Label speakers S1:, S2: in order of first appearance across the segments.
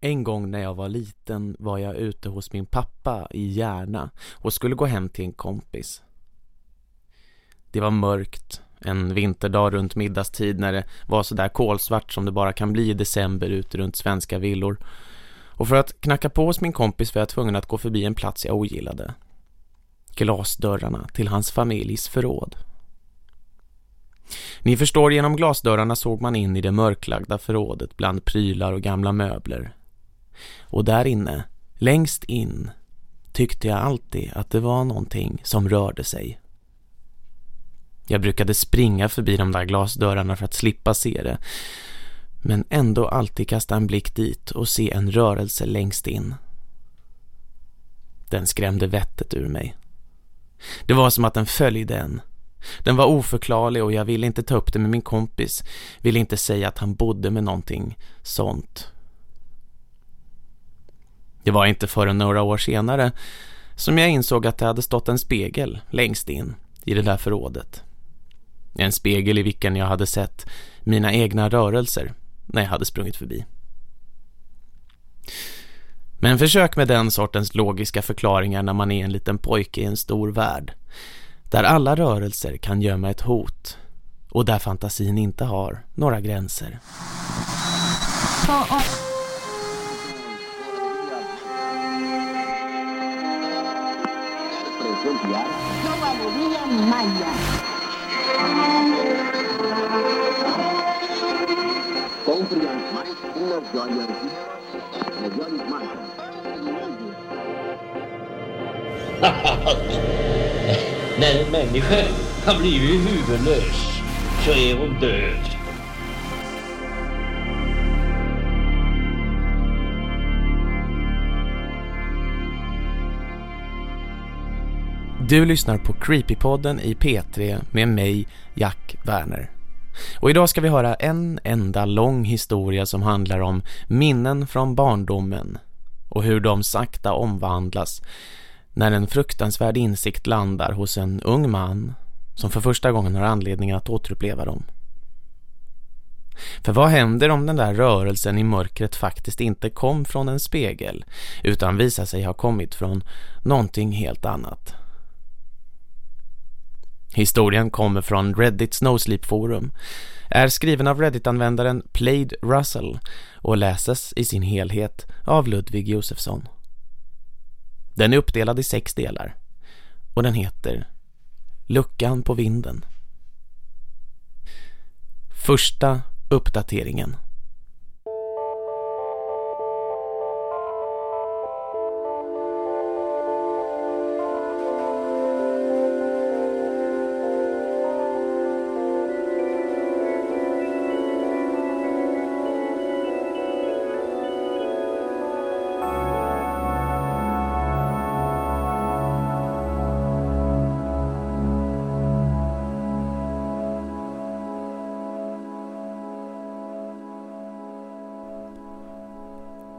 S1: En gång när jag var liten var jag ute hos min pappa i Järna och skulle gå hem till en kompis. Det var mörkt, en vinterdag runt middagstid när det var så där kolsvart som det bara kan bli i december ute runt svenska villor. Och för att knacka på hos min kompis var jag tvungen att gå förbi en plats jag ogillade. Glasdörrarna till hans familjs förråd. Ni förstår, genom glasdörrarna såg man in i det mörklagda förrådet bland prylar och gamla möbler. Och där inne, längst in, tyckte jag alltid att det var någonting som rörde sig. Jag brukade springa förbi de där glasdörrarna för att slippa se det. Men ändå alltid kasta en blick dit och se en rörelse längst in. Den skrämde vettet ur mig. Det var som att den följde en. Den var oförklarlig och jag ville inte ta upp det med min kompis. Ville inte säga att han bodde med någonting sånt. Det var inte förrän några år senare som jag insåg att det hade stått en spegel längst in i det där förrådet. En spegel i vilken jag hade sett mina egna rörelser när jag hade sprungit förbi. Men försök med den sortens logiska förklaringar när man är en liten pojke i en stor värld. Där alla rörelser kan gömma ett hot och där fantasin inte har några gränser.
S2: Compre mais uma joia melhores marcas.
S3: När en människa har blivit huvudlös så är hon död.
S1: Du lyssnar på Creepypodden i P3 med mig, Jack Werner. Och idag ska vi höra en enda lång historia som handlar om minnen från barndomen och hur de sakta omvandlas när en fruktansvärd insikt landar hos en ung man som för första gången har anledning att återuppleva dem. För vad händer om den där rörelsen i mörkret faktiskt inte kom från en spegel utan visar sig ha kommit från någonting helt annat? Historien kommer från Reddits Snowsleep forum, är skriven av Reddit-användaren Played Russell och läses i sin helhet av Ludvig Josefsson. Den är uppdelad i sex delar och den heter Luckan på vinden. Första uppdateringen.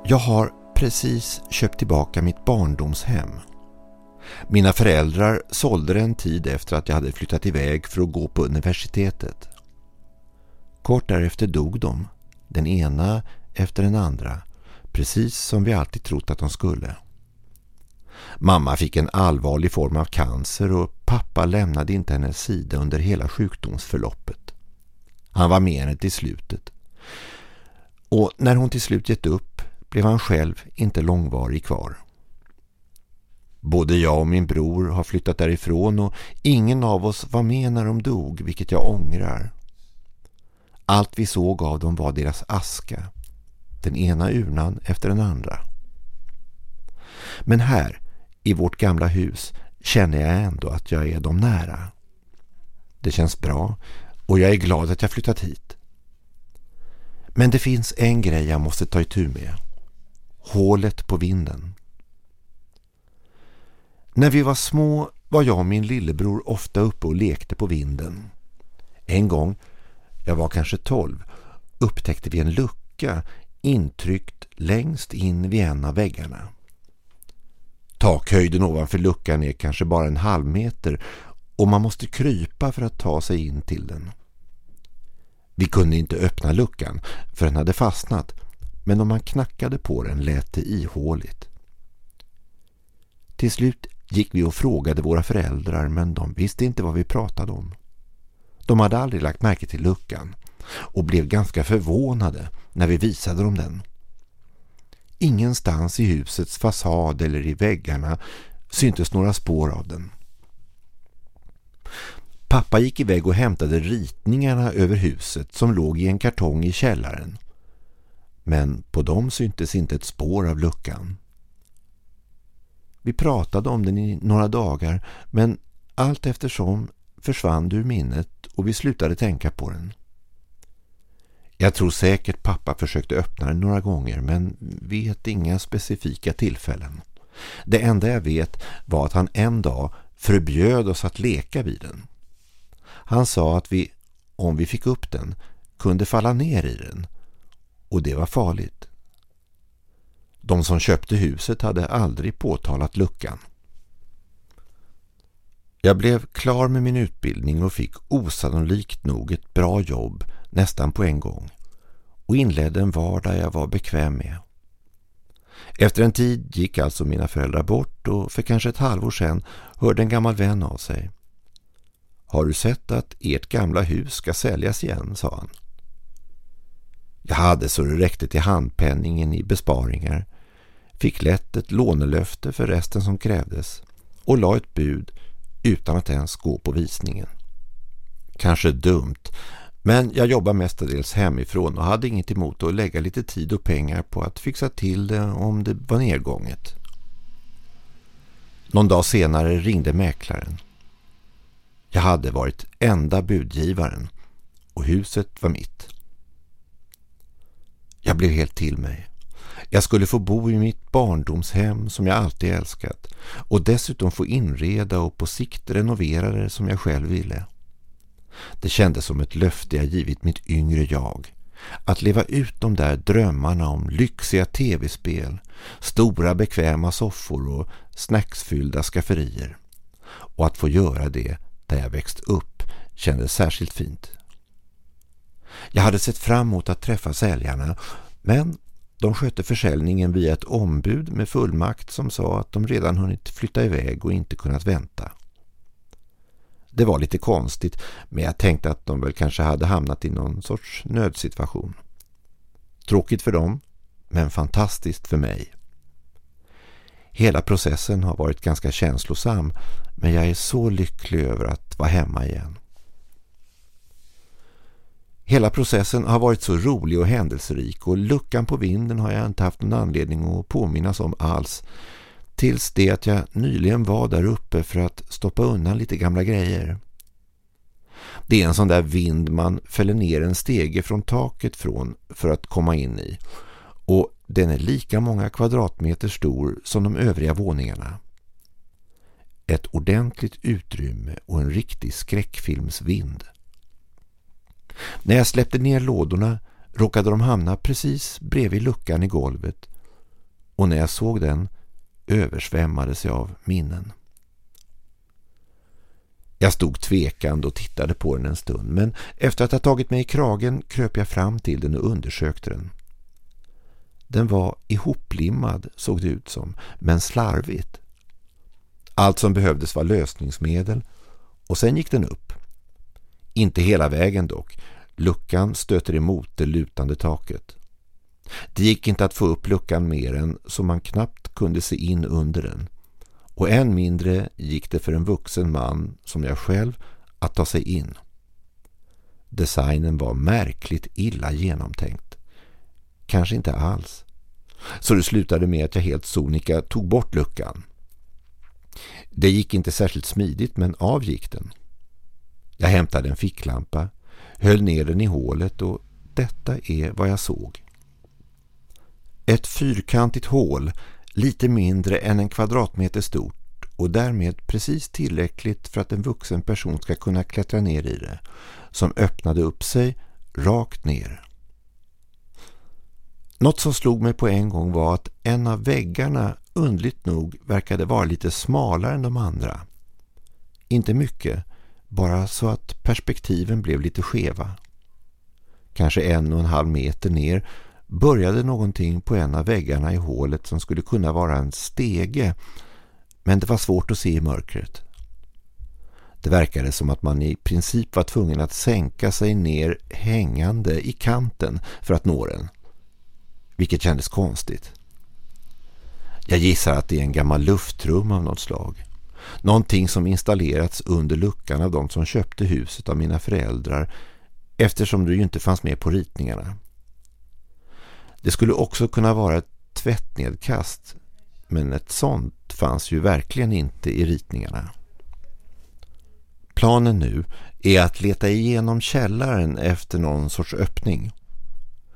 S4: Jag har precis köpt tillbaka mitt barndomshem. Mina föräldrar sålde det en tid efter att jag hade flyttat iväg för att gå på universitetet. Kort därefter dog de, den ena efter den andra, precis som vi alltid trott att de skulle. Mamma fick en allvarlig form av cancer och pappa lämnade inte hennes sida under hela sjukdomsförloppet. Han var med henne till slutet. Och när hon till slut gett upp blev han själv inte långvarig kvar. Både jag och min bror har flyttat därifrån och ingen av oss var med när de dog, vilket jag ångrar. Allt vi såg av dem var deras aska, den ena urnan efter den andra. Men här, i vårt gamla hus, känner jag ändå att jag är dem nära. Det känns bra och jag är glad att jag flyttat hit. Men det finns en grej jag måste ta itu med. Hålet på vinden. När vi var små var jag och min lillebror ofta uppe och lekte på vinden. En gång, jag var kanske tolv, upptäckte vi en lucka intryckt längst in vid en av väggarna. Takhöjden ovanför luckan är kanske bara en halv meter och man måste krypa för att ta sig in till den. Vi kunde inte öppna luckan för den hade fastnat men om man knackade på den lät det ihåligt. Till slut gick vi och frågade våra föräldrar men de visste inte vad vi pratade om. De hade aldrig lagt märke till luckan och blev ganska förvånade när vi visade dem den. Ingenstans i husets fasad eller i väggarna syntes några spår av den. Pappa gick iväg och hämtade ritningarna över huset som låg i en kartong i källaren. Men på dem syntes inte ett spår av luckan. Vi pratade om den i några dagar men allt eftersom försvann ur minnet och vi slutade tänka på den. Jag tror säkert pappa försökte öppna den några gånger men vet inga specifika tillfällen. Det enda jag vet var att han en dag förbjöd oss att leka vid den. Han sa att vi, om vi fick upp den, kunde falla ner i den och det var farligt. De som köpte huset hade aldrig påtalat luckan. Jag blev klar med min utbildning och fick osannolikt nog ett bra jobb nästan på en gång och inledde en vardag jag var bekväm med. Efter en tid gick alltså mina föräldrar bort och för kanske ett halvår sedan hörde en gammal vän av sig. Har du sett att ert gamla hus ska säljas igen, sa han. Jag hade så det räckte till handpenningen i besparingar, fick lätt ett lånelöfte för resten som krävdes och la ett bud utan att ens gå på visningen. Kanske dumt, men jag jobbar mestadels hemifrån och hade inget emot att lägga lite tid och pengar på att fixa till det om det var nedgånget. Någon dag senare ringde mäklaren. Jag hade varit enda budgivaren och huset var mitt. Jag blev helt till mig. Jag skulle få bo i mitt barndomshem som jag alltid älskat och dessutom få inreda och på sikt renovera det som jag själv ville. Det kändes som ett löfte jag givit mitt yngre jag. Att leva ut de där drömmarna om lyxiga tv-spel, stora bekväma soffor och snacksfyllda skafferier. Och att få göra det där jag växt upp kändes särskilt fint. Jag hade sett fram emot att träffa säljarna men de skötte försäljningen via ett ombud med fullmakt som sa att de redan hunnit flytta iväg och inte kunnat vänta. Det var lite konstigt men jag tänkte att de väl kanske hade hamnat i någon sorts nödsituation. Tråkigt för dem men fantastiskt för mig. Hela processen har varit ganska känslosam men jag är så lycklig över att vara hemma igen. Hela processen har varit så rolig och händelserik och luckan på vinden har jag inte haft någon anledning att påminnas om alls tills det att jag nyligen var där uppe för att stoppa undan lite gamla grejer. Det är en sån där vind man fäller ner en stege från taket från för att komma in i och den är lika många kvadratmeter stor som de övriga våningarna. Ett ordentligt utrymme och en riktig skräckfilmsvind. När jag släppte ner lådorna råkade de hamna precis bredvid luckan i golvet och när jag såg den översvämmades jag av minnen. Jag stod tvekande och tittade på den en stund men efter att ha tagit mig i kragen kröp jag fram till den och undersökte den. Den var ihoplimmad såg det ut som, men slarvigt. Allt som behövdes var lösningsmedel och sen gick den upp. Inte hela vägen dock. Luckan stöter emot det lutande taket. Det gick inte att få upp luckan mer än så man knappt kunde se in under den. Och än mindre gick det för en vuxen man som jag själv att ta sig in. Designen var märkligt illa genomtänkt. Kanske inte alls. Så det slutade med att jag helt sonika tog bort luckan. Det gick inte särskilt smidigt men avgick den. Jag hämtade en ficklampa, höll ner den i hålet och detta är vad jag såg. Ett fyrkantigt hål, lite mindre än en kvadratmeter stort och därmed precis tillräckligt för att en vuxen person ska kunna klättra ner i det, som öppnade upp sig rakt ner. Något som slog mig på en gång var att en av väggarna undligt nog verkade vara lite smalare än de andra. Inte mycket, bara så att perspektiven blev lite skeva. Kanske en och en halv meter ner började någonting på en av väggarna i hålet som skulle kunna vara en stege men det var svårt att se i mörkret. Det verkade som att man i princip var tvungen att sänka sig ner hängande i kanten för att nå den. Vilket kändes konstigt. Jag gissar att det är en gammal luftrum av något slag. Någonting som installerats under luckan av de som köpte huset av mina föräldrar eftersom det ju inte fanns med på ritningarna. Det skulle också kunna vara ett tvättnedkast men ett sånt fanns ju verkligen inte i ritningarna. Planen nu är att leta igenom källaren efter någon sorts öppning.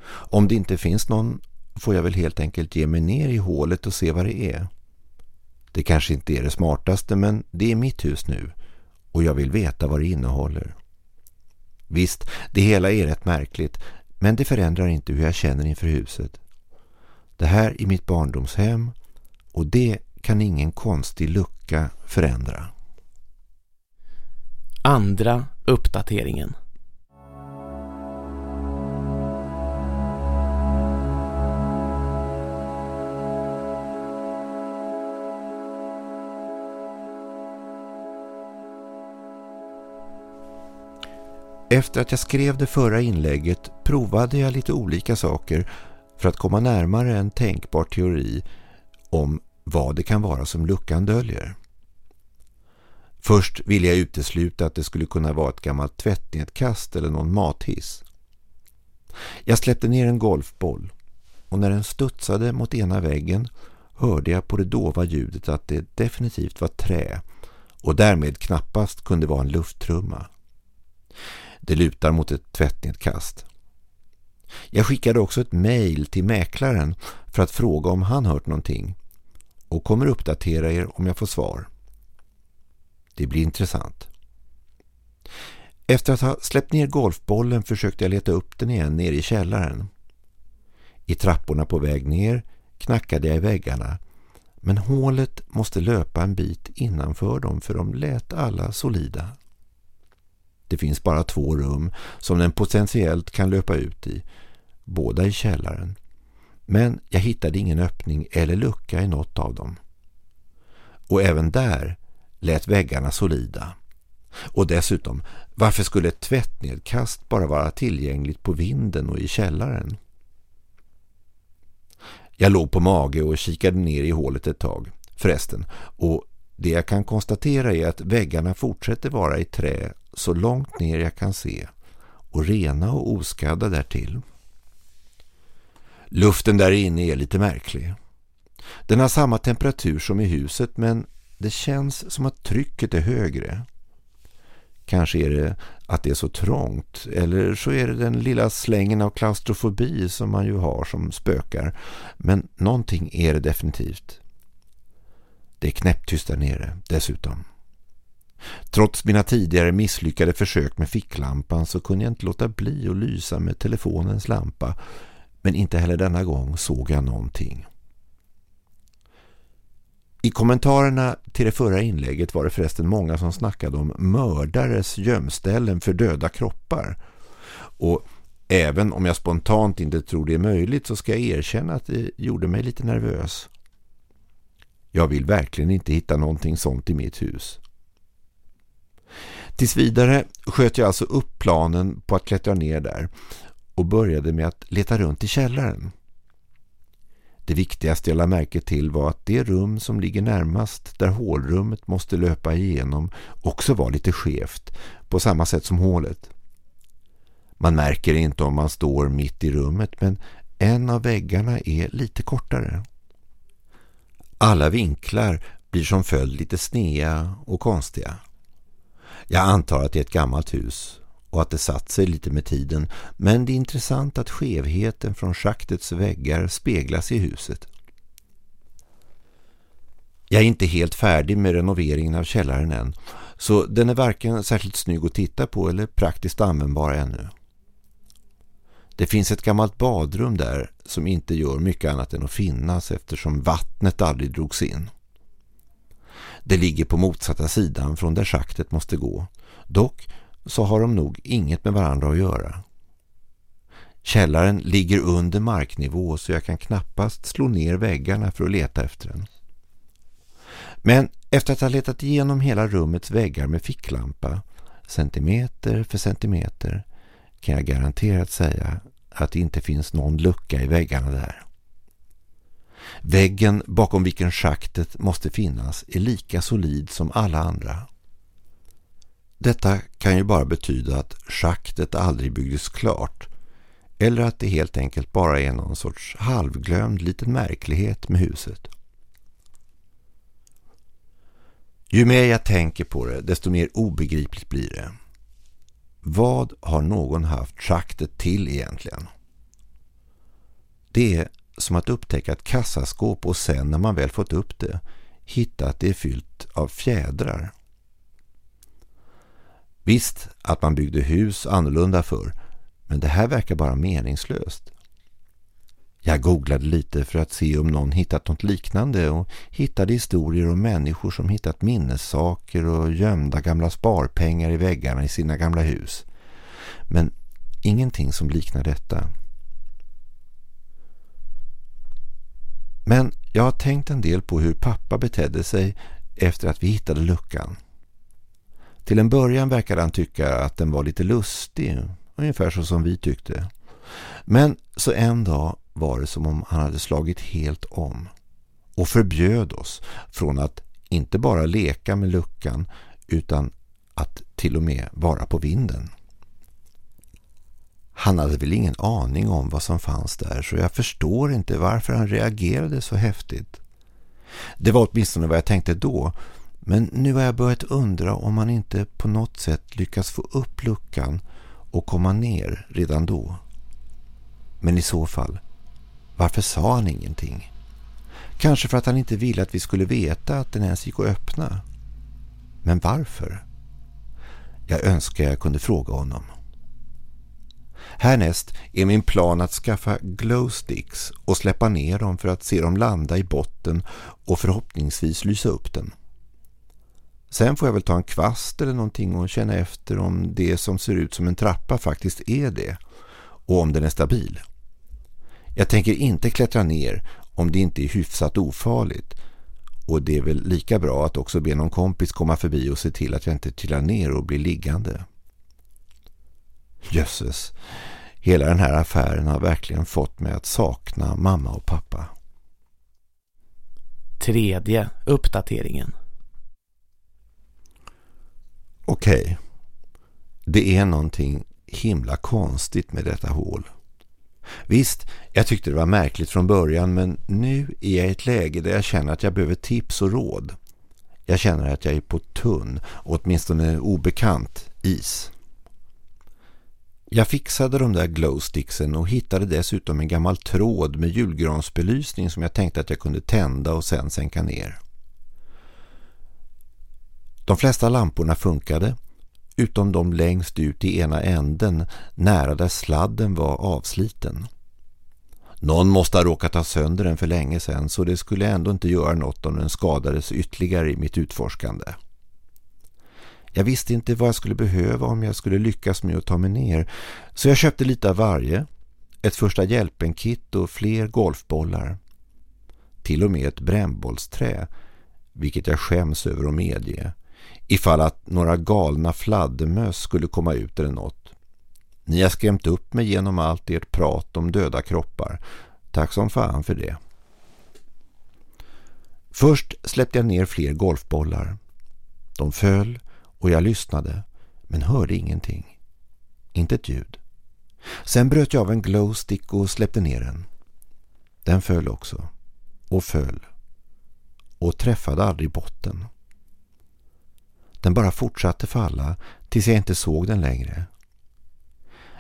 S4: Om det inte finns någon får jag väl helt enkelt ge mig ner i hålet och se vad det är. Det kanske inte är det smartaste men det är mitt hus nu och jag vill veta vad det innehåller. Visst, det hela är rätt märkligt men det förändrar inte hur jag känner inför huset. Det här är mitt barndomshem och det kan ingen konstig lucka förändra.
S1: Andra uppdateringen.
S4: Efter att jag skrev det förra inlägget provade jag lite olika saker för att komma närmare en tänkbar teori om vad det kan vara som luckan döljer. Först ville jag utesluta att det skulle kunna vara ett gammalt tvättnedkast eller någon mathiss. Jag släppte ner en golfboll och när den studsade mot ena väggen hörde jag på det dova ljudet att det definitivt var trä och därmed knappast kunde vara en lufttrumma. Det lutar mot ett tvättnedkast. Jag skickade också ett mejl till mäklaren för att fråga om han hört någonting och kommer uppdatera er om jag får svar. Det blir intressant. Efter att ha släppt ner golfbollen försökte jag leta upp den igen nere i källaren. I trapporna på väg ner knackade jag i väggarna men hålet måste löpa en bit innanför dem för de lät alla solida. Det finns bara två rum som den potentiellt kan löpa ut i, båda i källaren. Men jag hittade ingen öppning eller lucka i något av dem. Och även där lät väggarna solida. Och dessutom, varför skulle ett tvättnedkast bara vara tillgängligt på vinden och i källaren? Jag låg på mage och kikade ner i hålet ett tag, förresten. Och det jag kan konstatera är att väggarna fortsätter vara i trä så långt ner jag kan se och rena och oskadda därtill. Luften där inne är lite märklig. Den har samma temperatur som i huset men det känns som att trycket är högre. Kanske är det att det är så trångt eller så är det den lilla slängen av klaustrofobi som man ju har som spökar. Men någonting är det definitivt. Det är knäpptyst där nere dessutom. Trots mina tidigare misslyckade försök med ficklampan så kunde jag inte låta bli att lysa med telefonens lampa men inte heller denna gång såg jag någonting. I kommentarerna till det förra inlägget var det förresten många som snackade om mördares gömställen för döda kroppar. Och även om jag spontant inte tror det är möjligt så ska jag erkänna att det gjorde mig lite nervös. Jag vill verkligen inte hitta någonting sånt i mitt hus. Tills vidare sköt jag alltså upp planen på att klättra ner där och började med att leta runt i källaren. Det viktigaste jag lade märke till var att det rum som ligger närmast där hålrummet måste löpa igenom också var lite skevt, på samma sätt som hålet. Man märker inte om man står mitt i rummet men en av väggarna är lite kortare. Alla vinklar blir som följd lite snea och konstiga. Jag antar att det är ett gammalt hus och att det satt sig lite med tiden men det är intressant att skevheten från schaktets väggar speglas i huset. Jag är inte helt färdig med renoveringen av källaren än så den är varken särskilt snygg att titta på eller praktiskt användbar ännu. Det finns ett gammalt badrum där som inte gör mycket annat än att finnas eftersom vattnet aldrig drogs in. Det ligger på motsatta sidan från där schaktet måste gå. Dock så har de nog inget med varandra att göra. Källaren ligger under marknivå så jag kan knappast slå ner väggarna för att leta efter den. Men efter att ha letat igenom hela rummets väggar med ficklampa, centimeter för centimeter, kan jag garanterat säga att det inte finns någon lucka i väggarna där. Väggen bakom vilken schaktet måste finnas är lika solid som alla andra. Detta kan ju bara betyda att schaktet aldrig byggdes klart eller att det helt enkelt bara är någon sorts halvglömd liten märklighet med huset. Ju mer jag tänker på det, desto mer obegripligt blir det. Vad har någon haft schaktet till egentligen? Det är som att upptäcka ett kassaskåp och sen när man väl fått upp det hitta att det är fyllt av fjädrar. Visst att man byggde hus annorlunda för, men det här verkar bara meningslöst. Jag googlade lite för att se om någon hittat något liknande och hittade historier om människor som hittat minnessaker och gömda gamla sparpengar i väggarna i sina gamla hus. Men ingenting som liknar detta. Men jag har tänkt en del på hur pappa betedde sig efter att vi hittade luckan. Till en början verkade han tycka att den var lite lustig, ungefär så som vi tyckte. Men så en dag var det som om han hade slagit helt om och förbjöd oss från att inte bara leka med luckan utan att till och med vara på vinden. Han hade väl ingen aning om vad som fanns där så jag förstår inte varför han reagerade så häftigt. Det var åtminstone vad jag tänkte då men nu har jag börjat undra om han inte på något sätt lyckas få upp luckan och komma ner redan då. Men i så fall, varför sa han ingenting? Kanske för att han inte ville att vi skulle veta att den ens gick att öppna. Men varför? Jag önskar jag kunde fråga honom. Härnäst är min plan att skaffa glowsticks och släppa ner dem för att se dem landa i botten och förhoppningsvis lysa upp den. Sen får jag väl ta en kvast eller någonting och känna efter om det som ser ut som en trappa faktiskt är det och om den är stabil. Jag tänker inte klättra ner om det inte är hyfsat ofarligt och det är väl lika bra att också be någon kompis komma förbi och se till att jag inte trillar ner och blir liggande. Jösses, hela den här affären har verkligen fått mig att sakna mamma och pappa.
S1: Tredje uppdateringen.
S4: Okej, okay. det är någonting himla konstigt med detta hål. Visst, jag tyckte det var märkligt från början men nu är jag i ett läge där jag känner att jag behöver tips och råd. Jag känner att jag är på tunn, åtminstone obekant, is. Jag fixade de där glowsticksen och hittade dessutom en gammal tråd med julgransbelysning som jag tänkte att jag kunde tända och sen sänka ner. De flesta lamporna funkade, utom de längst ut i ena änden nära där sladden var avsliten. Någon måste ha råkat ha sönder den för länge sedan så det skulle ändå inte göra något om den skadades ytterligare i mitt utforskande. Jag visste inte vad jag skulle behöva om jag skulle lyckas med att ta mig ner så jag köpte lite av varje, ett första hjälpen-kit och fler golfbollar. Till och med ett brännbollsträ, vilket jag skäms över att medge ifall att några galna fladdermöss skulle komma ut eller något. Ni har skrämt upp mig genom allt ert prat om döda kroppar. Tack som fan för det. Först släppte jag ner fler golfbollar. De föll och jag lyssnade men hörde ingenting. Inte ett ljud. Sen bröt jag av en glowstick och släppte ner den. Den föll också. Och föll. Och träffade aldrig botten. Den bara fortsatte falla tills jag inte såg den längre.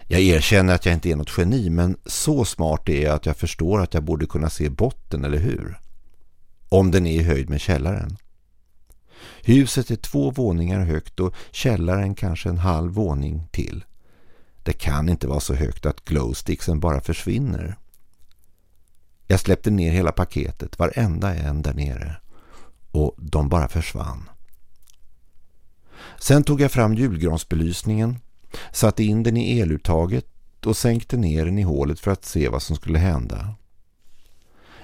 S4: Jag erkänner att jag inte är något geni men så smart är jag att jag förstår att jag borde kunna se botten, eller hur? Om den är i höjd med källaren. Huset är två våningar högt och källaren kanske en halv våning till. Det kan inte vara så högt att glowsticksen bara försvinner. Jag släppte ner hela paketet, varenda en där nere. Och de bara försvann. Sen tog jag fram julgransbelysningen, satte in den i eluttaget och sänkte ner den i hålet för att se vad som skulle hända.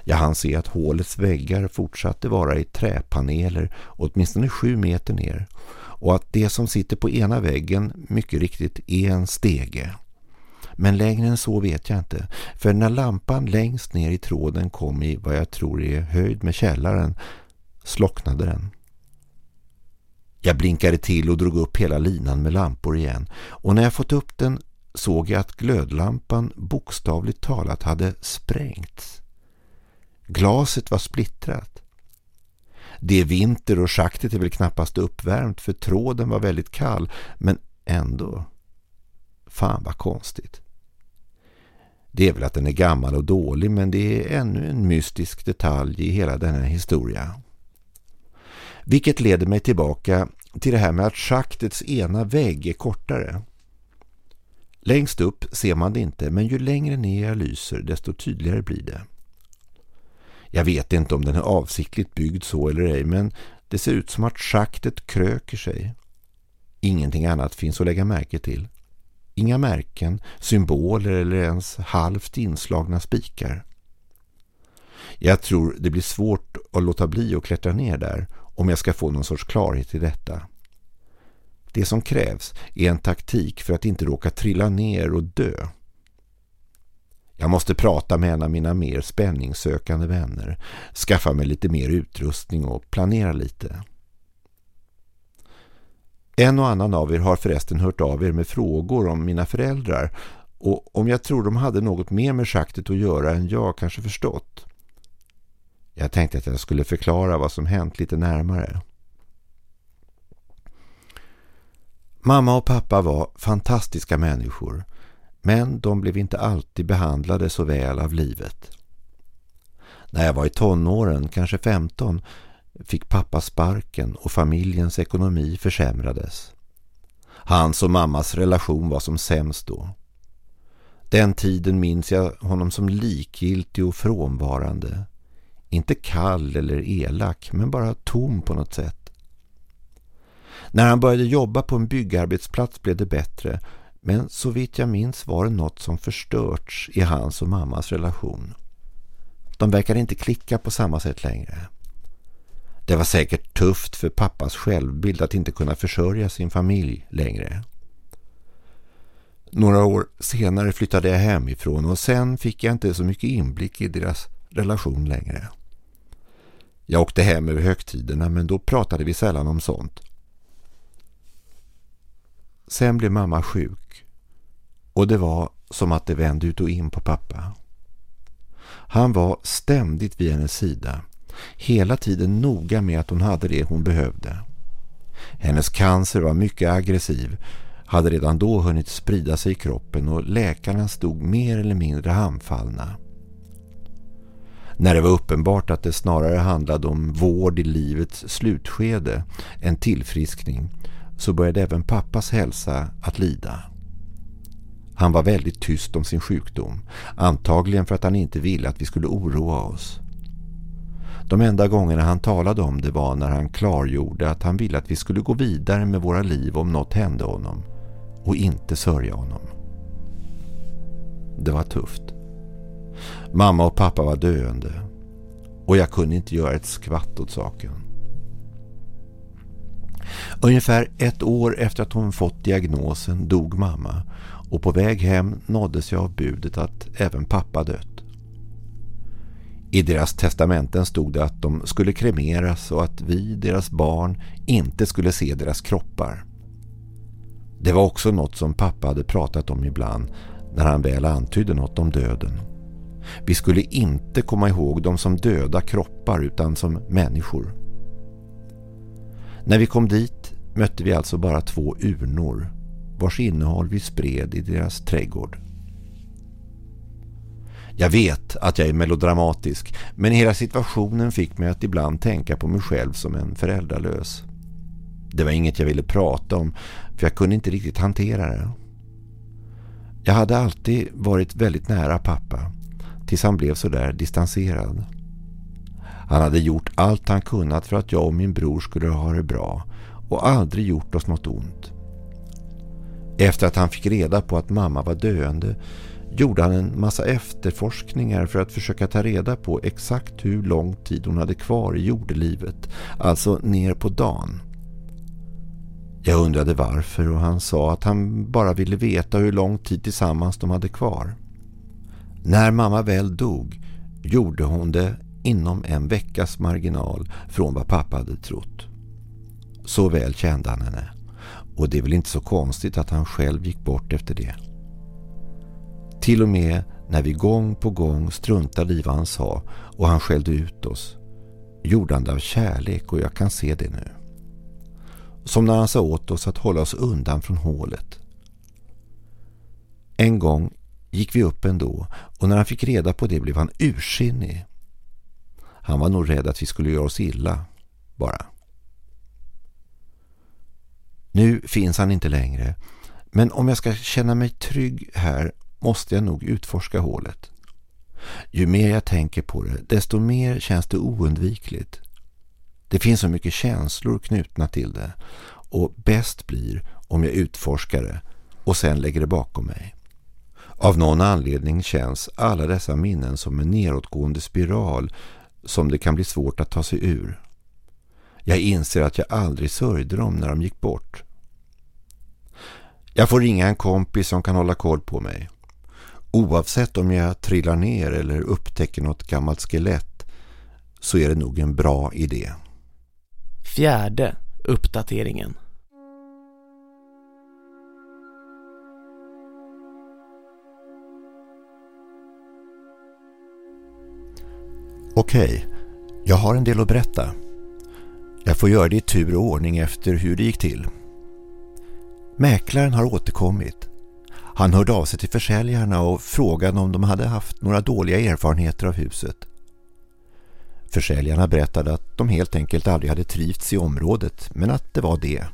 S4: Jag hann se att hålets väggar fortsatte vara i träpaneler åtminstone sju meter ner och att det som sitter på ena väggen mycket riktigt är en stege. Men längre än så vet jag inte, för när lampan längst ner i tråden kom i vad jag tror är höjd med källaren slocknade den. Jag blinkade till och drog upp hela linan med lampor igen och när jag fått upp den såg jag att glödlampan bokstavligt talat hade sprängts. Glaset var splittrat. Det är vinter och schaktet är väl knappast uppvärmt för tråden var väldigt kall men ändå. Fan vad konstigt. Det är väl att den är gammal och dålig men det är ännu en mystisk detalj i hela denna historia. Vilket leder mig tillbaka till det här med att schaktets ena vägg är kortare. Längst upp ser man det inte men ju längre ner jag lyser desto tydligare blir det. Jag vet inte om den är avsiktligt byggd så eller ej men det ser ut som att schaktet kröker sig. Ingenting annat finns att lägga märke till. Inga märken, symboler eller ens halvt inslagna spikar. Jag tror det blir svårt att låta bli att klättra ner där om jag ska få någon sorts klarhet i detta. Det som krävs är en taktik för att inte råka trilla ner och dö. Jag måste prata med en av mina mer spänningssökande vänner, skaffa mig lite mer utrustning och planera lite. En och annan av er har förresten hört av er med frågor om mina föräldrar och om jag tror de hade något mer med schaktet att göra än jag kanske förstått. Jag tänkte att jag skulle förklara vad som hänt lite närmare. Mamma och pappa var fantastiska människor men de blev inte alltid behandlade så väl av livet. När jag var i tonåren, kanske 15, fick pappa sparken och familjens ekonomi försämrades. Hans och mammas relation var som sämst då. Den tiden minns jag honom som likgiltig och frånvarande. Inte kall eller elak, men bara tom på något sätt. När han började jobba på en byggarbetsplats blev det bättre, men så vitt jag minns var det något som förstörts i hans och mammas relation. De verkade inte klicka på samma sätt längre. Det var säkert tufft för pappas självbild att inte kunna försörja sin familj längre. Några år senare flyttade jag hemifrån och sen fick jag inte så mycket inblick i deras relation längre. Jag åkte hem över högtiderna men då pratade vi sällan om sånt. Sen blev mamma sjuk och det var som att det vände ut och in på pappa. Han var ständigt vid hennes sida, hela tiden noga med att hon hade det hon behövde. Hennes cancer var mycket aggressiv, hade redan då hunnit sprida sig i kroppen och läkarna stod mer eller mindre handfallna. När det var uppenbart att det snarare handlade om vård i livets slutskede än tillfriskning så började även pappas hälsa att lida. Han var väldigt tyst om sin sjukdom, antagligen för att han inte ville att vi skulle oroa oss. De enda gångerna han talade om det var när han klargjorde att han ville att vi skulle gå vidare med våra liv om något hände honom och inte sörja honom. Det var tufft. Mamma och pappa var döende och jag kunde inte göra ett skvatt åt saken. Ungefär ett år efter att hon fått diagnosen dog mamma och på väg hem nåddes jag av budet att även pappa dött. I deras testamenten stod det att de skulle kremeras och att vi, deras barn, inte skulle se deras kroppar. Det var också något som pappa hade pratat om ibland när han väl antydde något om döden. Vi skulle inte komma ihåg dem som döda kroppar utan som människor. När vi kom dit mötte vi alltså bara två urnor vars innehåll vi spred i deras trädgård. Jag vet att jag är melodramatisk men hela situationen fick mig att ibland tänka på mig själv som en föräldralös. Det var inget jag ville prata om för jag kunde inte riktigt hantera det. Jag hade alltid varit väldigt nära pappa tills han blev så där distanserad. Han hade gjort allt han kunnat för att jag och min bror skulle ha det bra och aldrig gjort oss något ont. Efter att han fick reda på att mamma var döende gjorde han en massa efterforskningar för att försöka ta reda på exakt hur lång tid hon hade kvar i jordelivet, alltså ner på dagen. Jag undrade varför och han sa att han bara ville veta hur lång tid tillsammans de hade kvar. När mamma väl dog gjorde hon det inom en veckas marginal från vad pappa hade trott. Så väl kände han henne och det är väl inte så konstigt att han själv gick bort efter det. Till och med när vi gång på gång struntade i vad han sa och han skällde ut oss gjorde han det av kärlek och jag kan se det nu. Som när han sa åt oss att hålla oss undan från hålet. En gång gick vi upp ändå och när han fick reda på det blev han ursinnig. Han var nog rädd att vi skulle göra oss illa, bara. Nu finns han inte längre, men om jag ska känna mig trygg här måste jag nog utforska hålet. Ju mer jag tänker på det, desto mer känns det oundvikligt. Det finns så mycket känslor knutna till det och bäst blir om jag utforskar det och sen lägger det bakom mig. Av någon anledning känns alla dessa minnen som en nedåtgående spiral som det kan bli svårt att ta sig ur. Jag inser att jag aldrig sörjde dem när de gick bort. Jag får ringa en kompis som kan hålla koll på mig. Oavsett om jag trillar ner eller upptäcker något gammalt skelett så är det nog en bra idé.
S1: Fjärde uppdateringen.
S4: Okej, jag har en del att berätta. Jag får göra det i tur och ordning efter hur det gick till. Mäklaren har återkommit. Han hörde av sig till försäljarna och frågade om de hade haft några dåliga erfarenheter av huset. Försäljarna berättade att de helt enkelt aldrig hade trivts i området men att det var det.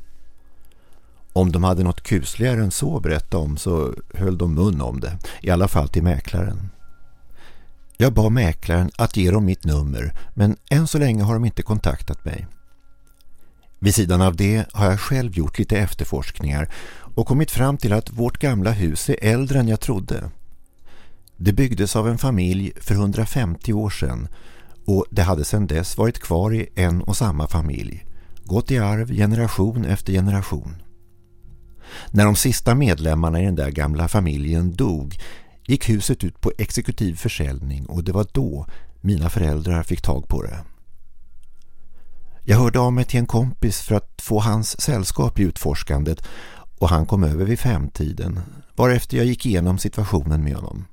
S4: Om de hade något kusligare än så att berätta om så höll de mun om det, i alla fall till mäklaren. Jag bad mäklaren att ge dem mitt nummer men än så länge har de inte kontaktat mig. Vid sidan av det har jag själv gjort lite efterforskningar och kommit fram till att vårt gamla hus är äldre än jag trodde. Det byggdes av en familj för 150 år sedan och det hade sedan dess varit kvar i en och samma familj, gått i arv generation efter generation. När de sista medlemmarna i den där gamla familjen dog gick huset ut på exekutiv försäljning och det var då mina föräldrar fick tag på det. Jag hörde av mig till en kompis för att få hans sällskap i utforskandet och han kom över vid femtiden varefter jag gick igenom situationen med honom.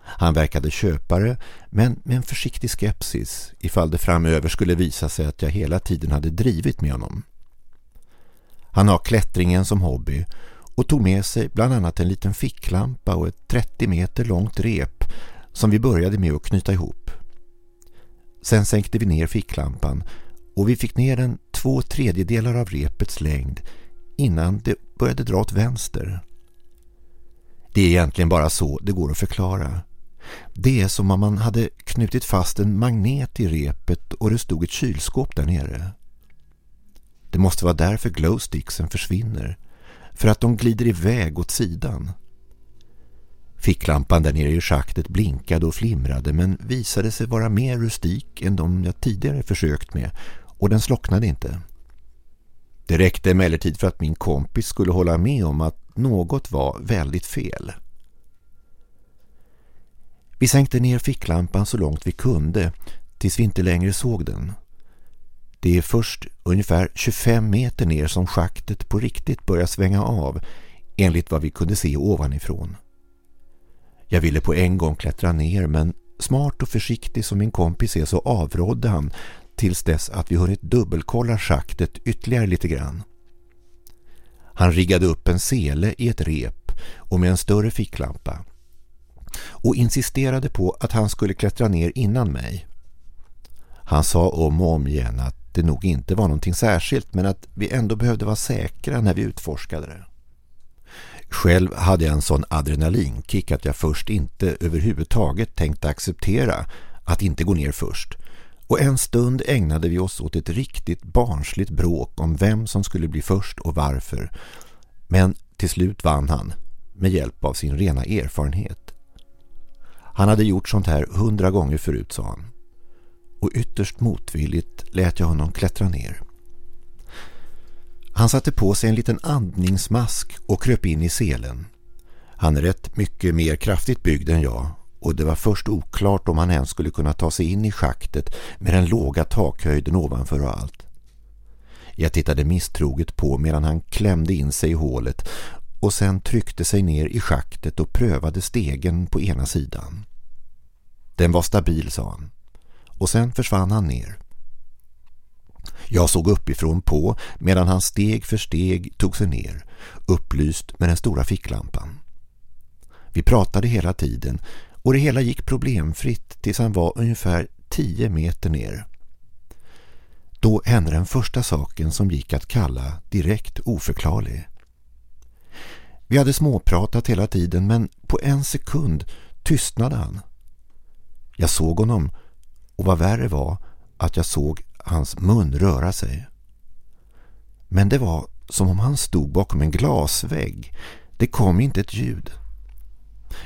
S4: Han verkade köpare men med en försiktig skepsis ifall det framöver skulle visa sig att jag hela tiden hade drivit med honom. Han har klättringen som hobby och tog med sig bland annat en liten ficklampa och ett 30 meter långt rep som vi började med att knyta ihop. Sen sänkte vi ner ficklampan och vi fick ner den två tredjedelar av repets längd innan det började dra åt vänster. Det är egentligen bara så det går att förklara. Det är som om man hade knutit fast en magnet i repet och det stod ett kylskåp där nere. Det måste vara därför glowsticksen försvinner. För att de glider iväg åt sidan. Ficklampan där nere i schaktet blinkade och flimrade men visade sig vara mer rustik än de jag tidigare försökt med och den slocknade inte. Det räckte emellertid för att min kompis skulle hålla med om att något var väldigt fel. Vi sänkte ner ficklampan så långt vi kunde tills vi inte längre såg den. Det är först ungefär 25 meter ner som schaktet på riktigt börjar svänga av enligt vad vi kunde se ovanifrån. Jag ville på en gång klättra ner men smart och försiktig som min kompis är så avrådde han tills dess att vi hunnit dubbelkolla schaktet ytterligare lite grann. Han riggade upp en sele i ett rep och med en större ficklampa och insisterade på att han skulle klättra ner innan mig. Han sa om och om igen att det nog inte var någonting särskilt men att vi ändå behövde vara säkra när vi utforskade det. Själv hade jag en sån adrenalinkick att jag först inte överhuvudtaget tänkte acceptera att inte gå ner först och en stund ägnade vi oss åt ett riktigt barnsligt bråk om vem som skulle bli först och varför. Men till slut vann han med hjälp av sin rena erfarenhet. Han hade gjort sånt här hundra gånger förut, sa han. Och ytterst motvilligt lät jag honom klättra ner. Han satte på sig en liten andningsmask och kröp in i selen. Han är rätt mycket mer kraftigt byggd än jag och det var först oklart om han ens skulle kunna ta sig in i schaktet med den låga takhöjden ovanför och allt. Jag tittade misstroget på medan han klämde in sig i hålet och sen tryckte sig ner i schaktet och prövade stegen på ena sidan. Den var stabil, sa han. Och sen försvann han ner. Jag såg uppifrån på medan han steg för steg tog sig ner, upplyst med den stora ficklampan. Vi pratade hela tiden och det hela gick problemfritt tills han var ungefär tio meter ner. Då hände den första saken som gick att kalla direkt oförklarlig. Vi hade småpratat hela tiden men på en sekund tystnade han. Jag såg honom och vad värre var att jag såg hans mun röra sig. Men det var som om han stod bakom en glasvägg. Det kom inte ett ljud.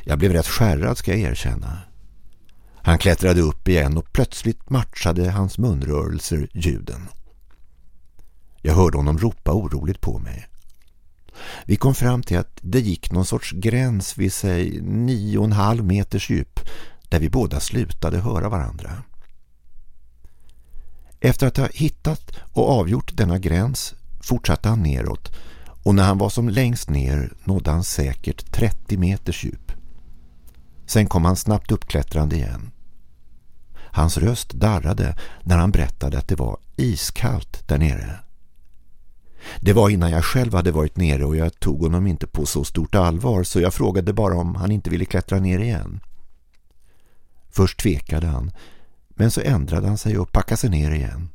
S4: Jag blev rätt skärrad ska jag erkänna. Han klättrade upp igen och plötsligt matchade hans munrörelser ljuden. Jag hörde honom ropa oroligt på mig. Vi kom fram till att det gick någon sorts gräns vid sig nio och en halv meters djup där vi båda slutade höra varandra. Efter att ha hittat och avgjort denna gräns fortsatte han neråt och när han var som längst ner nådde han säkert 30 meters djup. Sen kom han snabbt uppklättrande igen. Hans röst darrade när han berättade att det var iskallt där nere. Det var innan jag själv hade varit nere och jag tog honom inte på så stort allvar så jag frågade bara om han inte ville klättra ner igen. Först tvekade han, men så ändrade han sig och packade sig ner igen.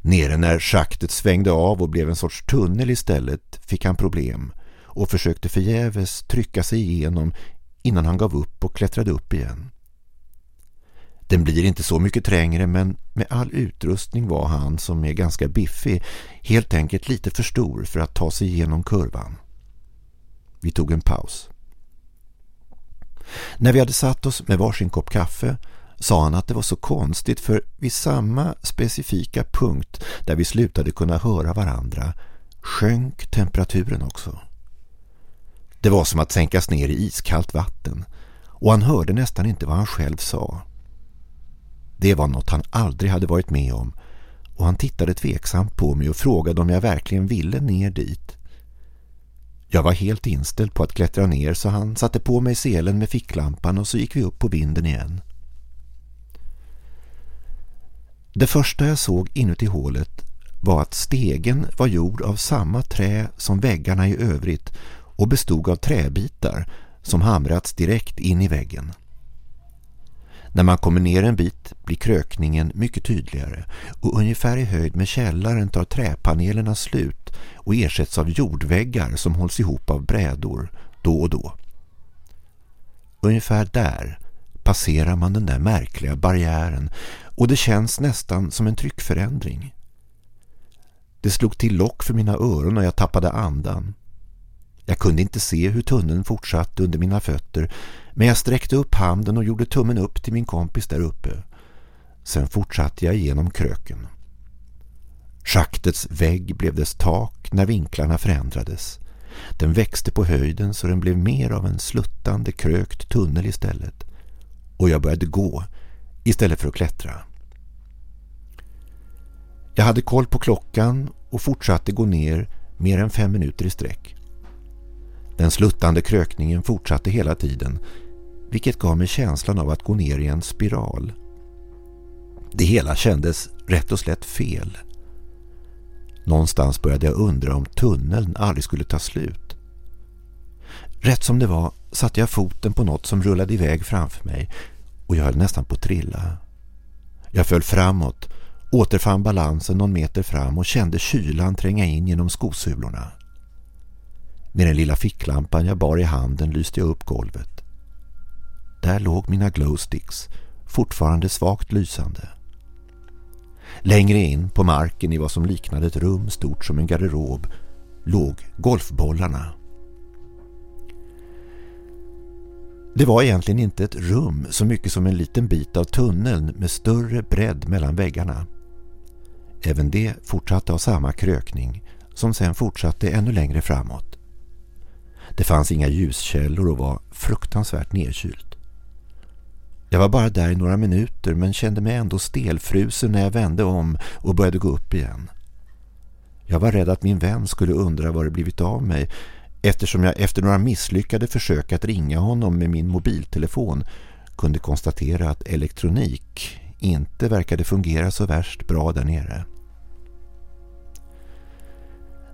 S4: Nere när schaktet svängde av och blev en sorts tunnel istället fick han problem och försökte förgäves trycka sig igenom innan han gav upp och klättrade upp igen. Den blir inte så mycket trängre men med all utrustning var han som är ganska biffig helt enkelt lite för stor för att ta sig igenom kurvan. Vi tog en paus. När vi hade satt oss med varsin kopp kaffe sa han att det var så konstigt för vid samma specifika punkt där vi slutade kunna höra varandra sjönk temperaturen också. Det var som att sänkas ner i iskallt vatten och han hörde nästan inte vad han själv sa. Det var något han aldrig hade varit med om och han tittade tveksamt på mig och frågade om jag verkligen ville ner dit. Jag var helt inställd på att klättra ner så han satte på mig selen med ficklampan och så gick vi upp på vinden igen. Det första jag såg inuti hålet var att stegen var gjord av samma trä som väggarna i övrigt och bestod av träbitar som hamrats direkt in i väggen. När man kommer ner en bit blir krökningen mycket tydligare och ungefär i höjd med källaren tar träpanelerna slut och ersätts av jordväggar som hålls ihop av brädor då och då. Ungefär där passerar man den där märkliga barriären och det känns nästan som en tryckförändring. Det slog till lock för mina öron och jag tappade andan. Jag kunde inte se hur tunneln fortsatte under mina fötter men jag sträckte upp handen och gjorde tummen upp till min kompis där uppe. Sen fortsatte jag igenom kröken. Schaktets vägg blev dess tak när vinklarna förändrades. Den växte på höjden så den blev mer av en sluttande krökt tunnel istället. Och jag började gå istället för att klättra. Jag hade koll på klockan och fortsatte gå ner mer än fem minuter i sträck. Den sluttande krökningen fortsatte hela tiden vilket gav mig känslan av att gå ner i en spiral. Det hela kändes rätt och slätt fel. Någonstans började jag undra om tunneln aldrig skulle ta slut. Rätt som det var satte jag foten på något som rullade iväg framför mig och jag höll nästan på att trilla. Jag föll framåt, återfann balansen någon meter fram och kände kylan tränga in genom skosulorna. Med den lilla ficklampan jag bar i handen lyste jag upp golvet. Där låg mina glowsticks, fortfarande svagt lysande. Längre in på marken i vad som liknade ett rum stort som en garderob låg golfbollarna. Det var egentligen inte ett rum så mycket som en liten bit av tunneln med större bredd mellan väggarna. Även det fortsatte av samma krökning som sen fortsatte ännu längre framåt. Det fanns inga ljuskällor och var fruktansvärt nedkylt. Jag var bara där i några minuter men kände mig ändå stelfrusen när jag vände om och började gå upp igen. Jag var rädd att min vän skulle undra vad det blivit av mig eftersom jag efter några misslyckade försök att ringa honom med min mobiltelefon kunde konstatera att elektronik inte verkade fungera så värst bra där nere.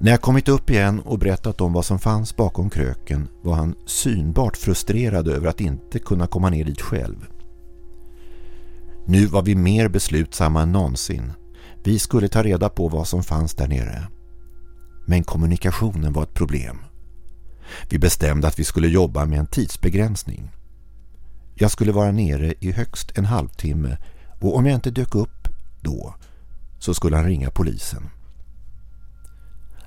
S4: När jag kommit upp igen och berättat om vad som fanns bakom kröken var han synbart frustrerad över att inte kunna komma ner dit själv. Nu var vi mer beslutsamma än någonsin. Vi skulle ta reda på vad som fanns där nere. Men kommunikationen var ett problem. Vi bestämde att vi skulle jobba med en tidsbegränsning. Jag skulle vara nere i högst en halvtimme och om jag inte dök upp då så skulle han ringa polisen.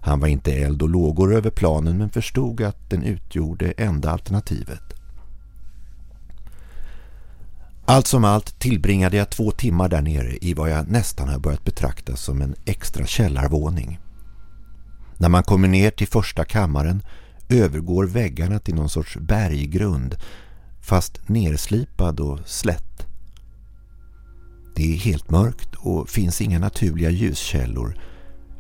S4: Han var inte eld och lågor över planen men förstod att den utgjorde enda alternativet. Allt som allt tillbringade jag två timmar där nere i vad jag nästan har börjat betrakta som en extra källarvåning. När man kommer ner till första kammaren övergår väggarna till någon sorts berggrund fast nerslipad och slätt. Det är helt mörkt och finns inga naturliga ljuskällor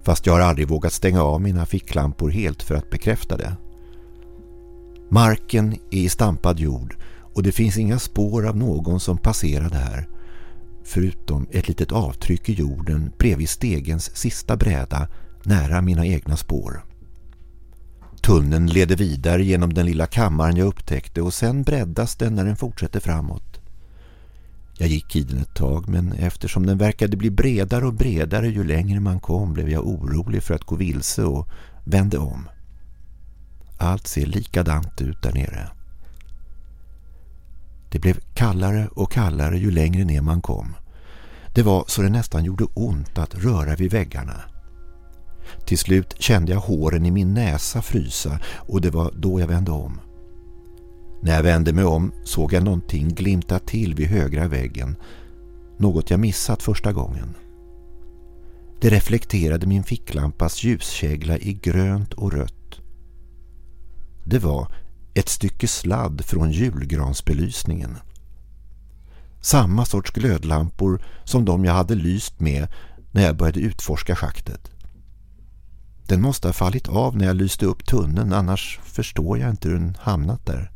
S4: fast jag har aldrig vågat stänga av mina ficklampor helt för att bekräfta det. Marken är i stampad jord och det finns inga spår av någon som passerade här förutom ett litet avtryck i jorden bredvid stegens sista bräda nära mina egna spår. Tunneln leder vidare genom den lilla kammaren jag upptäckte och sen breddas den när den fortsätter framåt. Jag gick i den ett tag men eftersom den verkade bli bredare och bredare ju längre man kom blev jag orolig för att gå vilse och vände om. Allt ser likadant ut där nere. Det blev kallare och kallare ju längre ner man kom. Det var så det nästan gjorde ont att röra vid väggarna. Till slut kände jag håren i min näsa frysa och det var då jag vände om. När jag vände mig om såg jag någonting glimta till vid högra väggen. Något jag missat första gången. Det reflekterade min ficklampas ljuskägla i grönt och rött. Det var ett stycke sladd från julgransbelysningen. Samma sorts glödlampor som de jag hade lyst med när jag började utforska schaktet. Den måste ha fallit av när jag lyste upp tunneln annars förstår jag inte hur den hamnat där.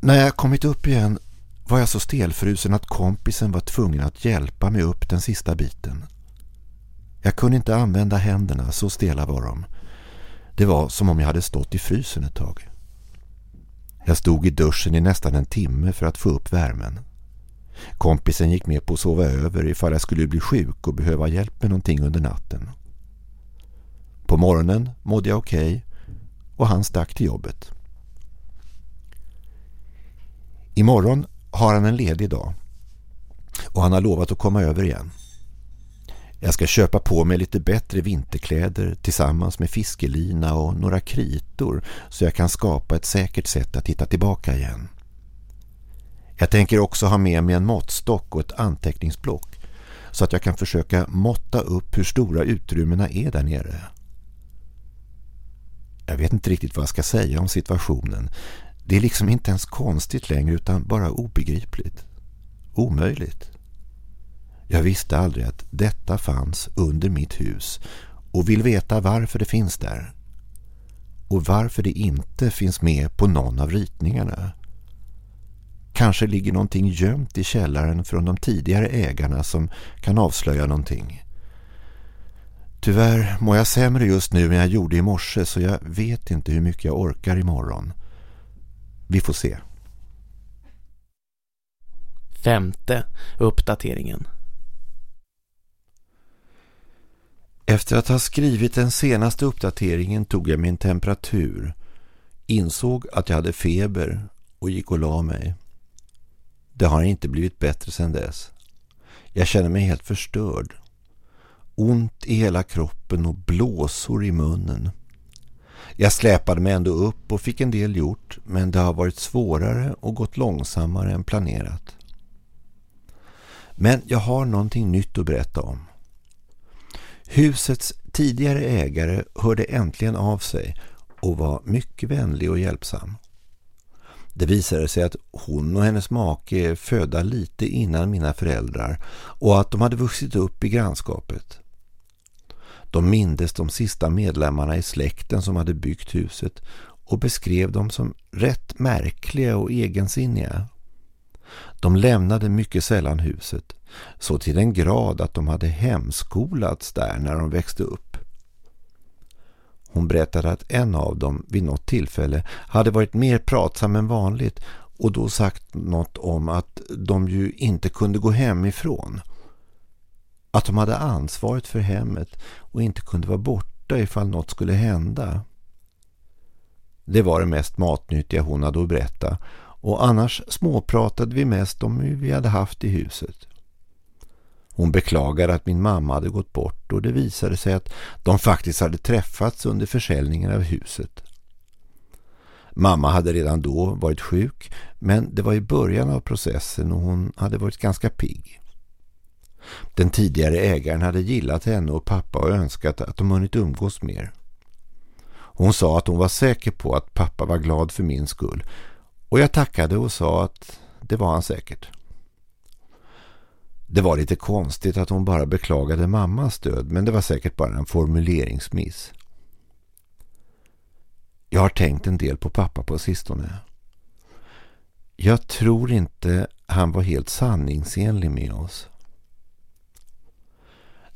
S4: När jag kommit upp igen var jag så stelfrusen att kompisen var tvungen att hjälpa mig upp den sista biten. Jag kunde inte använda händerna, så stela var de. Det var som om jag hade stått i frysen ett tag. Jag stod i duschen i nästan en timme för att få upp värmen. Kompisen gick med på att sova över ifall jag skulle bli sjuk och behöva hjälp med någonting under natten. På morgonen mådde jag okej okay och han stack till jobbet. Imorgon har han en ledig dag och han har lovat att komma över igen. Jag ska köpa på mig lite bättre vinterkläder tillsammans med fiskelina och några kritor så jag kan skapa ett säkert sätt att hitta tillbaka igen. Jag tänker också ha med mig en måttstock och ett anteckningsblock så att jag kan försöka måtta upp hur stora utrymmena är där nere. Jag vet inte riktigt vad jag ska säga om situationen. Det är liksom inte ens konstigt längre utan bara obegripligt. Omöjligt. Jag visste aldrig att detta fanns under mitt hus och vill veta varför det finns där. Och varför det inte finns med på någon av ritningarna. Kanske ligger någonting gömt i källaren från de tidigare ägarna som kan avslöja någonting. Tyvärr mår jag sämre just nu än jag gjorde i morse så jag vet inte hur mycket jag orkar imorgon. Vi får se.
S1: Femte uppdateringen.
S4: Efter att ha skrivit den senaste uppdateringen tog jag min temperatur, insåg att jag hade feber och gick och la mig. Det har inte blivit bättre sedan dess. Jag känner mig helt förstörd. ont i hela kroppen och blåsor i munnen. Jag släpade mig ändå upp och fick en del gjort men det har varit svårare och gått långsammare än planerat. Men jag har någonting nytt att berätta om. Husets tidigare ägare hörde äntligen av sig och var mycket vänlig och hjälpsam. Det visade sig att hon och hennes make är födda lite innan mina föräldrar och att de hade vuxit upp i grannskapet. De mindes de sista medlemmarna i släkten som hade byggt huset och beskrev dem som rätt märkliga och egensinniga. De lämnade mycket sällan huset, så till den grad att de hade hemskolats där när de växte upp. Hon berättade att en av dem vid något tillfälle hade varit mer pratsam än vanligt och då sagt något om att de ju inte kunde gå hemifrån. Att de hade ansvaret för hemmet och inte kunde vara borta ifall något skulle hända. Det var det mest matnyttiga hon hade att berätta och annars småpratade vi mest om hur vi hade haft i huset. Hon beklagade att min mamma hade gått bort och det visade sig att de faktiskt hade träffats under försäljningen av huset. Mamma hade redan då varit sjuk men det var i början av processen och hon hade varit ganska pigg. Den tidigare ägaren hade gillat henne och pappa och önskat att de hunnit umgås mer. Hon sa att hon var säker på att pappa var glad för min skull och jag tackade och sa att det var han säkert. Det var lite konstigt att hon bara beklagade mammas död men det var säkert bara en formuleringsmiss. Jag har tänkt en del på pappa på sistone. Jag tror inte han var helt sanningsenlig med oss.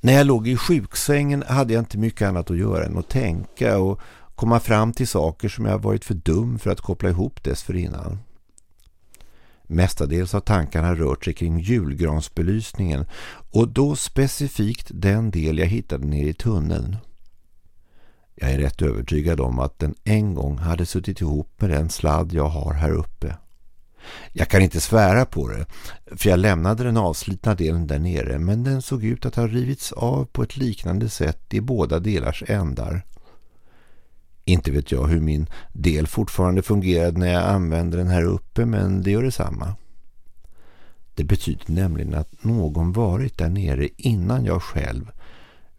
S4: När jag låg i sjuksängen hade jag inte mycket annat att göra än att tänka och komma fram till saker som jag varit för dum för att koppla ihop dessförinnan. Mestadels har tankarna rört sig kring julgransbelysningen och då specifikt den del jag hittade nere i tunneln. Jag är rätt övertygad om att den en gång hade suttit ihop med den sladd jag har här uppe. Jag kan inte svära på det, för jag lämnade den avslitna delen där nere men den såg ut att ha rivits av på ett liknande sätt i båda delars ändar. Inte vet jag hur min del fortfarande fungerade när jag använde den här uppe men det gör detsamma. Det betyder nämligen att någon varit där nere innan jag själv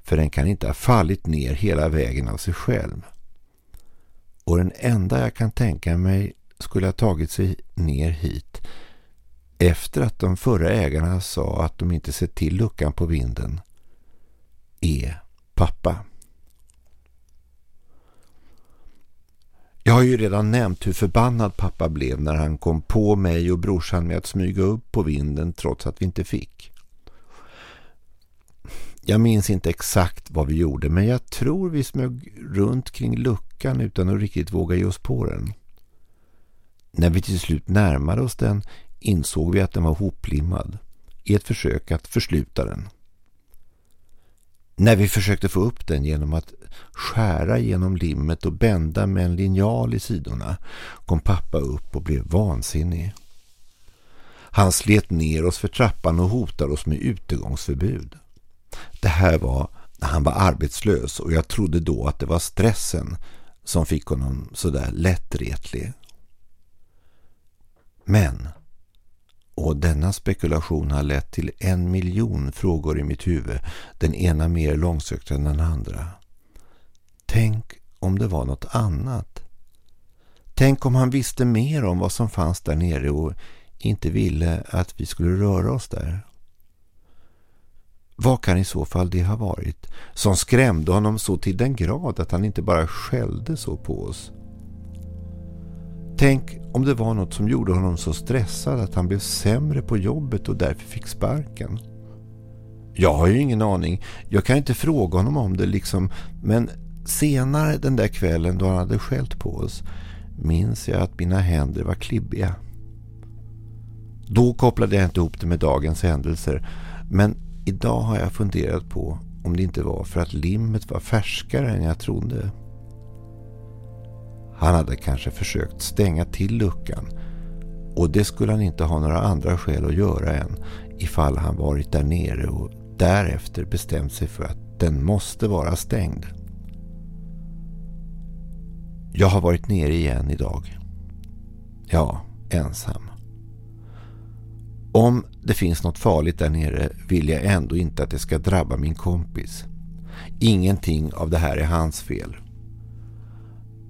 S4: för den kan inte ha fallit ner hela vägen av sig själv. Och den enda jag kan tänka mig skulle ha tagit sig ner hit efter att de förra ägarna sa att de inte sett till luckan på vinden är pappa. Jag har ju redan nämnt hur förbannad pappa blev när han kom på mig och brorsan med att smyga upp på vinden trots att vi inte fick. Jag minns inte exakt vad vi gjorde men jag tror vi smög runt kring luckan utan att riktigt våga ge oss på den. När vi till slut närmade oss den insåg vi att den var hoplimmad i ett försök att försluta den. När vi försökte få upp den genom att skära genom limmet och bända med en linjal i sidorna kom pappa upp och blev vansinnig. Han slet ner oss för trappan och hotade oss med utegångsförbud. Det här var när han var arbetslös och jag trodde då att det var stressen som fick honom sådär lättretlig. Men, och denna spekulation har lett till en miljon frågor i mitt huvud, den ena mer långsökt än den andra. Tänk om det var något annat. Tänk om han visste mer om vad som fanns där nere och inte ville att vi skulle röra oss där. Vad kan i så fall det ha varit som skrämde honom så till den grad att han inte bara skällde så på oss? Tänk om det var något som gjorde honom så stressad att han blev sämre på jobbet och därför fick sparken. Jag har ju ingen aning. Jag kan inte fråga honom om det liksom. Men senare den där kvällen då han hade skällt på oss minns jag att mina händer var klibbiga. Då kopplade jag inte ihop det med dagens händelser. Men idag har jag funderat på om det inte var för att limmet var färskare än jag trodde. Han hade kanske försökt stänga till luckan och det skulle han inte ha några andra skäl att göra än ifall han varit där nere och därefter bestämt sig för att Den måste vara stängd. Jag har varit nere igen idag. Ja, ensam. Om det finns något farligt där nere vill jag ändå inte att det ska drabba min kompis. Ingenting av det här är hans fel.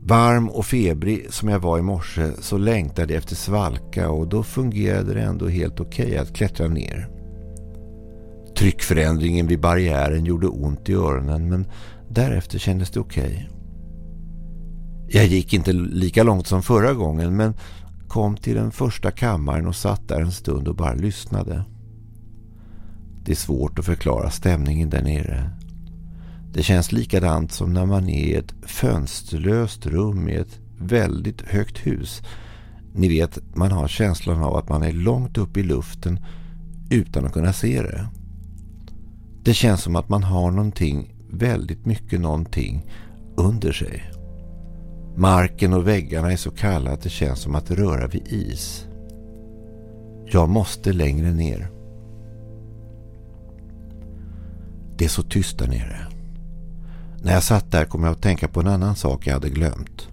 S4: Varm och febrig som jag var i morse så längtade jag efter svalka och då fungerade det ändå helt okej okay att klättra ner. Tryckförändringen vid barriären gjorde ont i öronen men därefter kändes det okej. Okay. Jag gick inte lika långt som förra gången men kom till den första kammaren och satt där en stund och bara lyssnade. Det är svårt att förklara stämningen där nere. Det känns likadant som när man är i ett fönsterlöst rum i ett väldigt högt hus. Ni vet, man har känslan av att man är långt upp i luften utan att kunna se det. Det känns som att man har någonting, väldigt mycket någonting, under sig. Marken och väggarna är så kalla att det känns som att röra vid is. Jag måste längre ner. Det är så tyst där nere. När jag satt där kom jag att tänka på en annan sak jag hade glömt.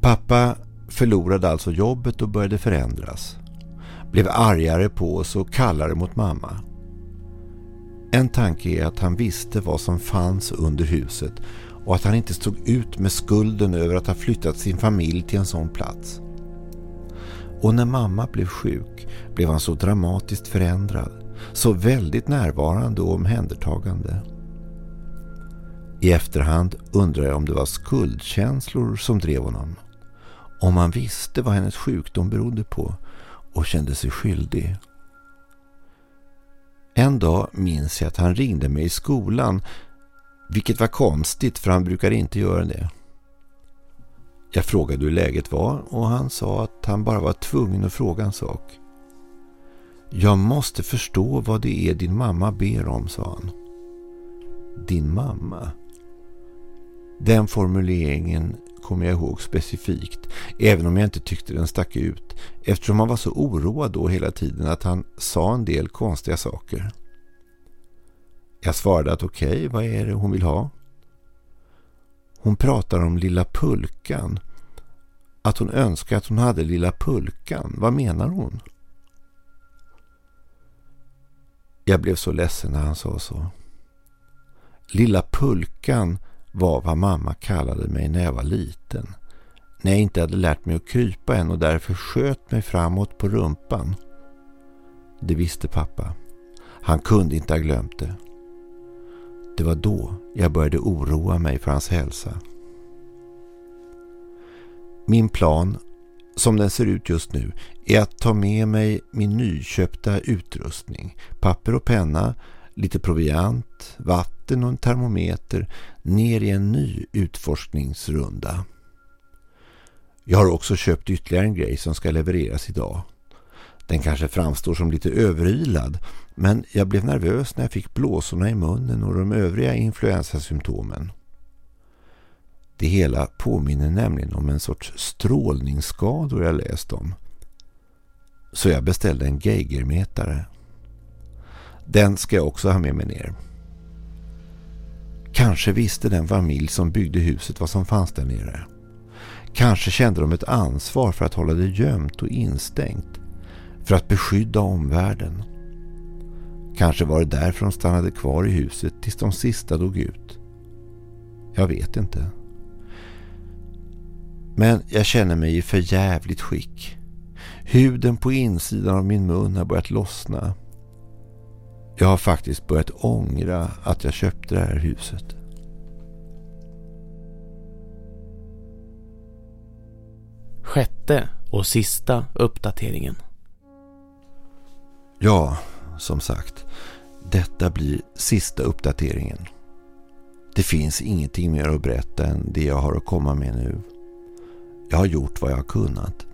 S4: Pappa förlorade alltså jobbet och började förändras. Blev argare på oss och kallare mot mamma. En tanke är att han visste vad som fanns under huset och att han inte stod ut med skulden över att ha flyttat sin familj till en sån plats. Och när mamma blev sjuk blev han så dramatiskt förändrad, så väldigt närvarande och omhändertagande. I efterhand undrar jag om det var skuldkänslor som drev honom. Om han visste vad hennes sjukdom berodde på och kände sig skyldig. En dag minns jag att han ringde mig i skolan vilket var konstigt för han brukar inte göra det. Jag frågade hur läget var och han sa att han bara var tvungen att fråga en sak. Jag måste förstå vad det är din mamma ber om, sa han. Din mamma? Den formuleringen kommer jag ihåg specifikt, även om jag inte tyckte den stack ut, eftersom han var så oroad då hela tiden att han sa en del konstiga saker. Jag svarade att okej, okay, vad är det hon vill ha? Hon pratar om lilla pulkan. Att hon önskar att hon hade lilla pulkan. Vad menar hon? Jag blev så ledsen när han sa så. Lilla pulkan var vad mamma kallade mig när jag var liten. När jag inte hade lärt mig att krypa än och därför sköt mig framåt på rumpan. Det visste pappa. Han kunde inte ha glömt det. Det var då jag började oroa mig för hans hälsa. Min plan, som den ser ut just nu, är att ta med mig min nyköpta utrustning, papper och penna, lite proviant, vatten och en termometer ner i en ny utforskningsrunda. Jag har också köpt ytterligare en grej som ska levereras idag. Den kanske framstår som lite överilad men jag blev nervös när jag fick blåsorna i munnen och de övriga influensasymptomen. Det hela påminner nämligen om en sorts strålningsskador jag läst om. Så jag beställde en Geigermätare. Den ska jag också ha med mig ner. Kanske visste den familj som byggde huset vad som fanns där nere. Kanske kände de ett ansvar för att hålla det gömt och instängt. För att beskydda omvärlden. Kanske var det därför de stannade kvar i huset tills de sista dog ut. Jag vet inte. Men jag känner mig i för jävligt skick. Huden på insidan av min mun har börjat lossna. Jag har faktiskt börjat ångra att jag köpte det här huset.
S1: Sjätte och sista uppdateringen.
S4: Ja, som sagt. Detta blir sista uppdateringen. Det finns ingenting mer att berätta än det jag har att komma med nu. Jag har gjort vad jag har kunnat.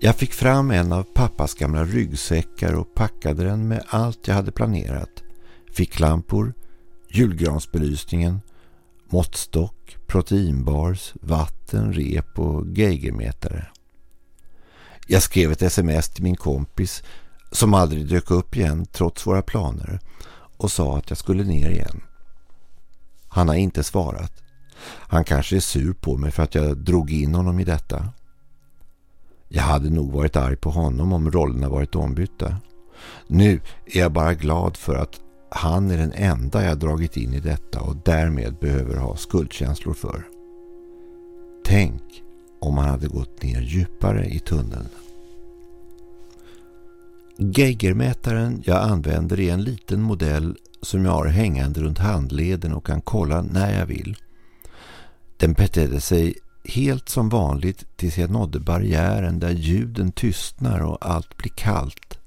S4: Jag fick fram en av pappas gamla ryggsäckar och packade den med allt jag hade planerat. Ficklampor, julgransbelysningen, måttstock, proteinbars, vatten, rep och geigermätare. Jag skrev ett sms till min kompis som aldrig dök upp igen trots våra planer och sa att jag skulle ner igen. Han har inte svarat. Han kanske är sur på mig för att jag drog in honom i detta. Jag hade nog varit arg på honom om rollerna varit ombytta. Nu är jag bara glad för att han är den enda jag dragit in i detta och därmed behöver ha skuldkänslor för. Tänk om han hade gått ner djupare i tunneln. Geigermätaren jag använder är en liten modell som jag har hängande runt handleden och kan kolla när jag vill. Den betedde sig helt som vanligt tills jag nådde barriären där ljuden tystnar och allt blir kallt.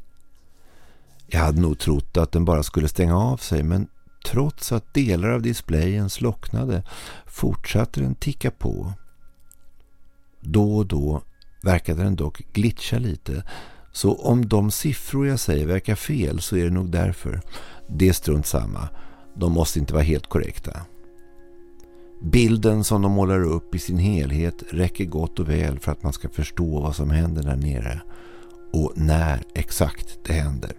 S4: Jag hade nog trott att den bara skulle stänga av sig men trots att delar av displayen slocknade fortsatte den ticka på. Då och då verkade den dock glitcha lite så om de siffror jag säger verkar fel så är det nog därför. Det är strunt samma. De måste inte vara helt korrekta. Bilden som de målar upp i sin helhet räcker gott och väl för att man ska förstå vad som händer där nere och när exakt det händer.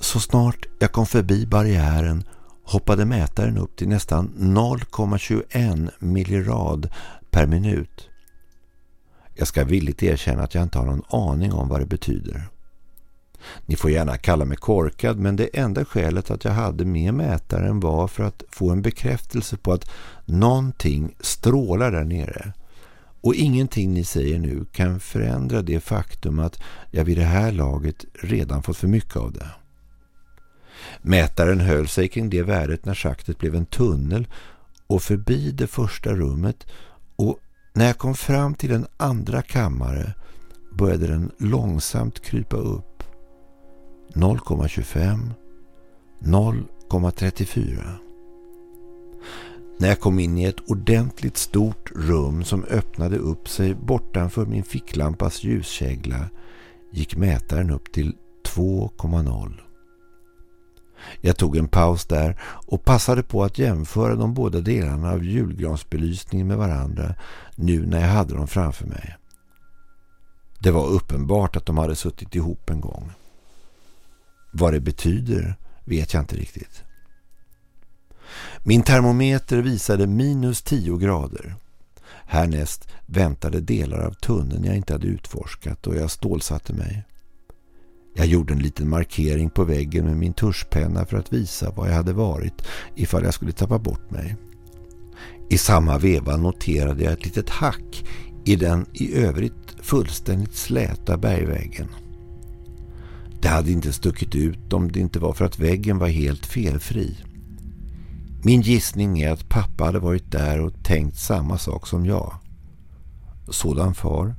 S4: Så snart jag kom förbi barriären hoppade mätaren upp till nästan 0,21 millirad per minut. Jag ska villigt erkänna att jag inte har någon aning om vad det betyder. Ni får gärna kalla mig korkad men det enda skälet att jag hade med mätaren var för att få en bekräftelse på att någonting strålar där nere. Och ingenting ni säger nu kan förändra det faktum att jag vid det här laget redan fått för mycket av det. Mätaren höll sig kring det värdet när schaktet blev en tunnel och förbi det första rummet och när jag kom fram till en andra kammare började den långsamt krypa upp. 0,25 0,34 När jag kom in i ett ordentligt stort rum som öppnade upp sig bortanför min ficklampas ljuskägla gick mätaren upp till 2,0. Jag tog en paus där och passade på att jämföra de båda delarna av julgransbelysningen med varandra nu när jag hade dem framför mig. Det var uppenbart att de hade suttit ihop en gång. Vad det betyder vet jag inte riktigt. Min termometer visade minus 10 grader. Härnäst väntade delar av tunneln jag inte hade utforskat och jag stålsatte mig. Jag gjorde en liten markering på väggen med min tuschpenna för att visa var jag hade varit ifall jag skulle tappa bort mig. I samma veva noterade jag ett litet hack i den i övrigt fullständigt släta bergväggen. Det hade inte stuckit ut om det inte var för att väggen var helt felfri. Min gissning är att pappa hade varit där och tänkt samma sak som jag. Sådan far,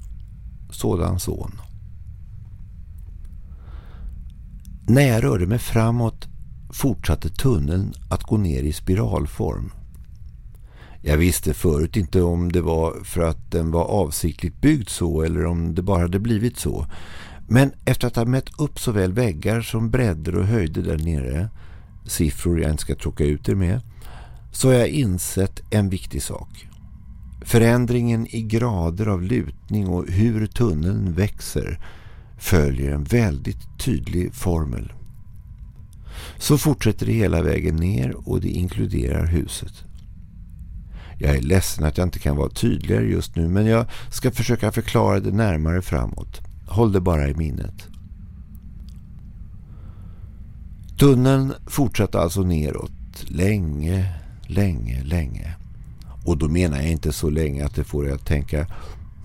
S4: sådan son. När jag rörde mig framåt fortsatte tunneln att gå ner i spiralform. Jag visste förut inte om det var för att den var avsiktligt byggd så eller om det bara hade blivit så. Men efter att ha mätt upp såväl väggar som bredder och höjder där nere, siffror jag inte ska tråka ut er med, så har jag insett en viktig sak. Förändringen i grader av lutning och hur tunneln växer följer en väldigt tydlig formel. Så fortsätter det hela vägen ner och det inkluderar huset. Jag är ledsen att jag inte kan vara tydligare just nu men jag ska försöka förklara det närmare framåt. Håll det bara i minnet. Tunneln fortsatte alltså neråt länge, länge, länge. Och då menar jag inte så länge att det får dig att tänka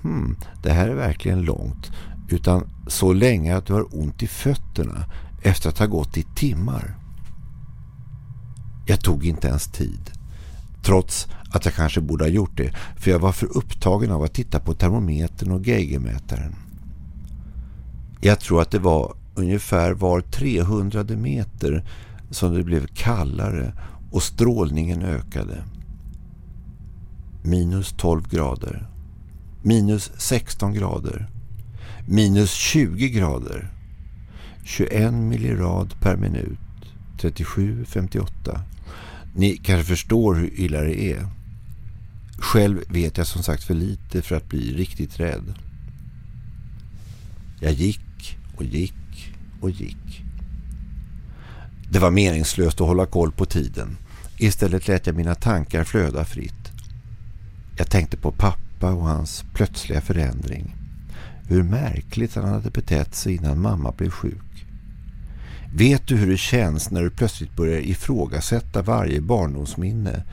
S4: hmm, det här är verkligen långt utan så länge att du har ont i fötterna efter att ha gått i timmar. Jag tog inte ens tid. Trots att jag kanske borde ha gjort det för jag var för upptagen av att titta på termometern och geigermätaren. Jag tror att det var ungefär var 300 meter som det blev kallare och strålningen ökade. Minus 12 grader. Minus 16 grader minus 20 grader 21 millirad per minut 37,58 Ni kanske förstår hur illa det är. Själv vet jag som sagt för lite för att bli riktigt rädd. Jag gick och gick och gick. Det var meningslöst att hålla koll på tiden. Istället lät jag mina tankar flöda fritt. Jag tänkte på pappa och hans plötsliga förändring. Hur märkligt han hade betett sig innan mamma blev sjuk. Vet du hur det känns när du plötsligt börjar ifrågasätta varje barndomsminne?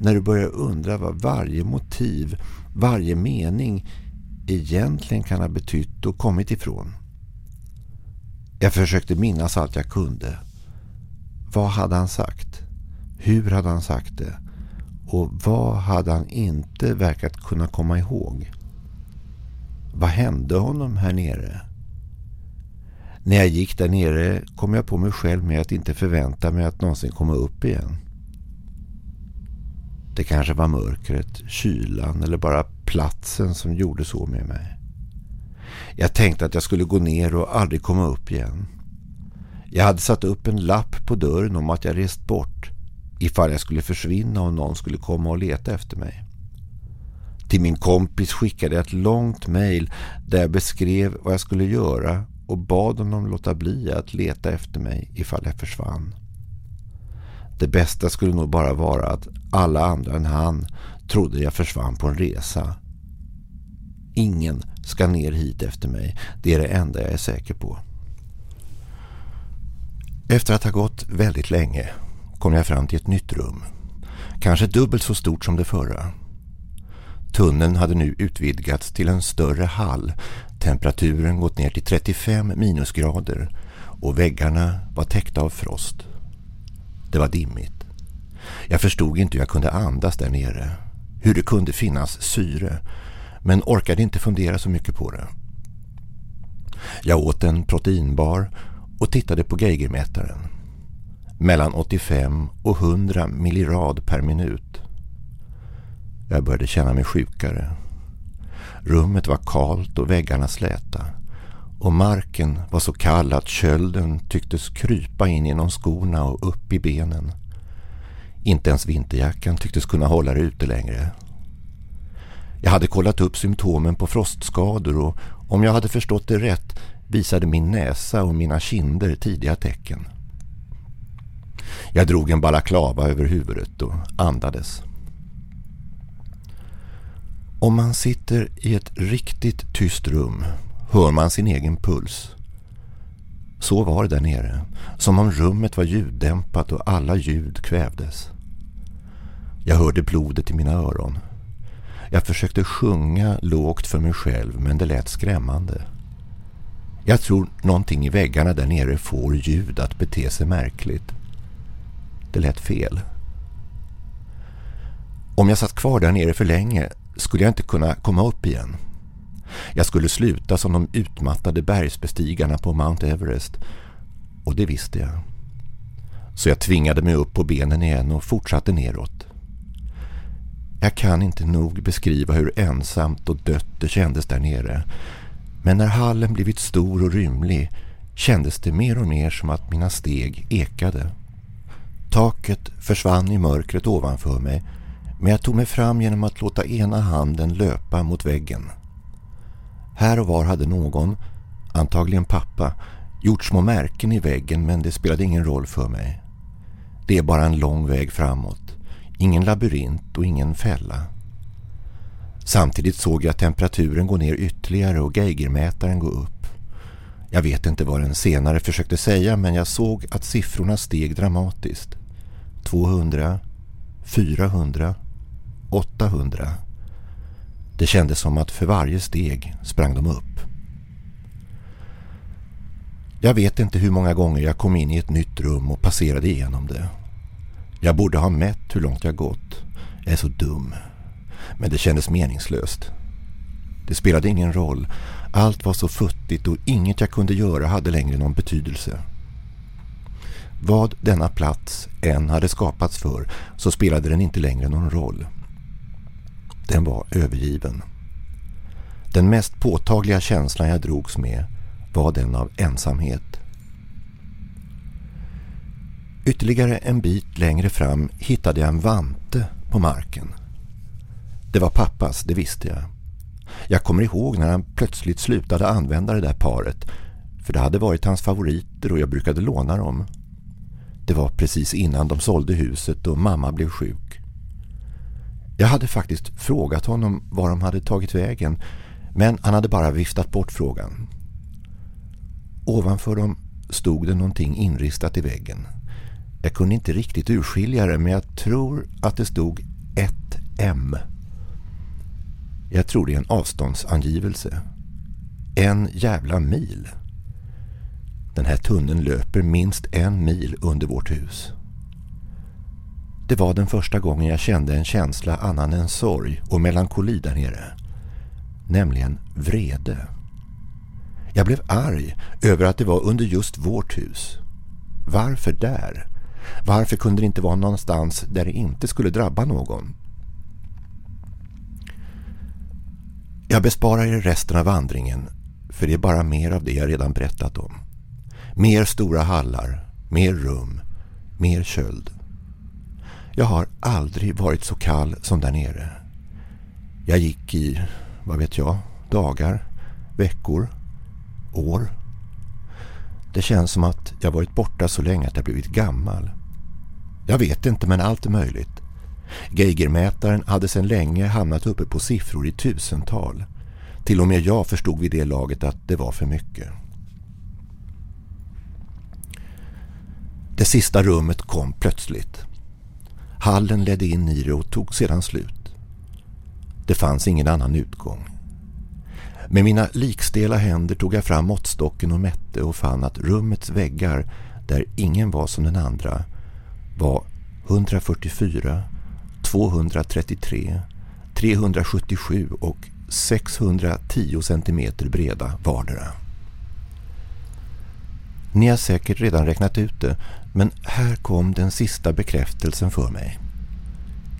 S4: När du börjar undra vad varje motiv, varje mening egentligen kan ha betytt och kommit ifrån? Jag försökte minnas allt jag kunde. Vad hade han sagt? Hur hade han sagt det? Och vad hade han inte verkat kunna komma ihåg? Vad hände honom här nere? När jag gick där nere kom jag på mig själv med att inte förvänta mig att någonsin komma upp igen. Det kanske var mörkret, kylan eller bara platsen som gjorde så med mig. Jag tänkte att jag skulle gå ner och aldrig komma upp igen. Jag hade satt upp en lapp på dörren om att jag rest bort ifall jag skulle försvinna och någon skulle komma och leta efter mig. Till min kompis skickade jag ett långt mejl där jag beskrev vad jag skulle göra och bad honom låta bli att leta efter mig ifall jag försvann. Det bästa skulle nog bara vara att alla andra än han trodde jag försvann på en resa. Ingen ska ner hit efter mig. Det är det enda jag är säker på. Efter att ha gått väldigt länge kom jag fram till ett nytt rum. Kanske dubbelt så stort som det förra. Tunneln hade nu utvidgats till en större hall. Temperaturen gått ner till 35 minusgrader och väggarna var täckta av frost. Det var dimmigt. Jag förstod inte hur jag kunde andas där nere. Hur det kunde finnas syre. Men orkade inte fundera så mycket på det. Jag åt en proteinbar och tittade på Geigermätaren. Mellan 85 och 100 millirad per minut. Jag började känna mig sjukare. Rummet var kalt och väggarna släta. Och marken var så kall att kölden tycktes krypa in genom skorna och upp i benen. Inte ens vinterjackan tycktes kunna hålla det ute längre. Jag hade kollat upp symptomen på frostskador och om jag hade förstått det rätt visade min näsa och mina kinder tidiga tecken. Jag drog en balaklava över huvudet och andades. Om man sitter i ett riktigt tyst rum hör man sin egen puls. Så var det där nere, som om rummet var ljuddämpat och alla ljud kvävdes. Jag hörde blodet i mina öron. Jag försökte sjunga lågt för mig själv men det lät skrämmande. Jag tror någonting i väggarna där nere får ljud att bete sig märkligt. Det lät fel. Om jag satt kvar där nere för länge skulle jag inte kunna komma upp igen. Jag skulle sluta som de utmattade bergsbestigarna på Mount Everest och det visste jag. Så jag tvingade mig upp på benen igen och fortsatte neråt. Jag kan inte nog beskriva hur ensamt och dött det kändes där nere. Men när hallen blivit stor och rymlig kändes det mer och mer som att mina steg ekade. Taket försvann i mörkret ovanför mig men jag tog mig fram genom att låta ena handen löpa mot väggen. Här och var hade någon, antagligen pappa, gjort små märken i väggen men det spelade ingen roll för mig. Det är bara en lång väg framåt. Ingen labyrint och ingen fälla. Samtidigt såg jag temperaturen gå ner ytterligare och geigermätaren gå upp. Jag vet inte vad den senare försökte säga men jag såg att siffrorna steg dramatiskt. 200, 400, 800. Det kändes som att för varje steg sprang de upp. Jag vet inte hur många gånger jag kom in i ett nytt rum och passerade igenom det. Jag borde ha mätt hur långt jag gått. Jag är så dum. Men det kändes meningslöst. Det spelade ingen roll. Allt var så futtigt och inget jag kunde göra hade längre någon betydelse. Vad denna plats än hade skapats för så spelade den inte längre någon roll. Den var övergiven. Den mest påtagliga känslan jag drogs med var den av ensamhet. Ytterligare en bit längre fram hittade jag en vante på marken. Det var pappas, det visste jag. Jag kommer ihåg när han plötsligt slutade använda det där paret för det hade varit hans favoriter och jag brukade låna dem. Det var precis innan de sålde huset och mamma blev sjuk. Jag hade faktiskt frågat honom var de hade tagit vägen men han hade bara viftat bort frågan. Ovanför dem stod det någonting inristat i väggen. Jag kunde inte riktigt urskilja det men jag tror att det stod 1M. Jag tror det är en avståndsangivelse. En jävla mil. Den här tunneln löper minst en mil under vårt hus. Det var den första gången jag kände en känsla annan än sorg och melankoli där nere. Nämligen vrede. Jag blev arg över att det var under just vårt hus. Varför där? Varför kunde det inte vara någonstans där det inte skulle drabba någon? Jag besparar er resten av vandringen för det är bara mer av det jag redan berättat om. Mer stora hallar, mer rum, mer köld. Jag har aldrig varit så kall som där nere. Jag gick i, vad vet jag, dagar, veckor, år. Det känns som att jag varit borta så länge att jag blivit gammal. Jag vet inte men allt är möjligt. Geigermätaren hade sedan länge hamnat uppe på siffror i tusental. Till och med jag förstod vid det laget att det var för mycket. Det sista rummet kom plötsligt. Hallen ledde in i det och tog sedan slut. Det fanns ingen annan utgång. Med mina likstela händer tog jag fram måttstocken och mätte och fann att rummets väggar, där ingen var som den andra, var 144, 233, 377 och 610 centimeter breda vardera. Ni har säkert redan räknat ut det, men här kom den sista bekräftelsen för mig.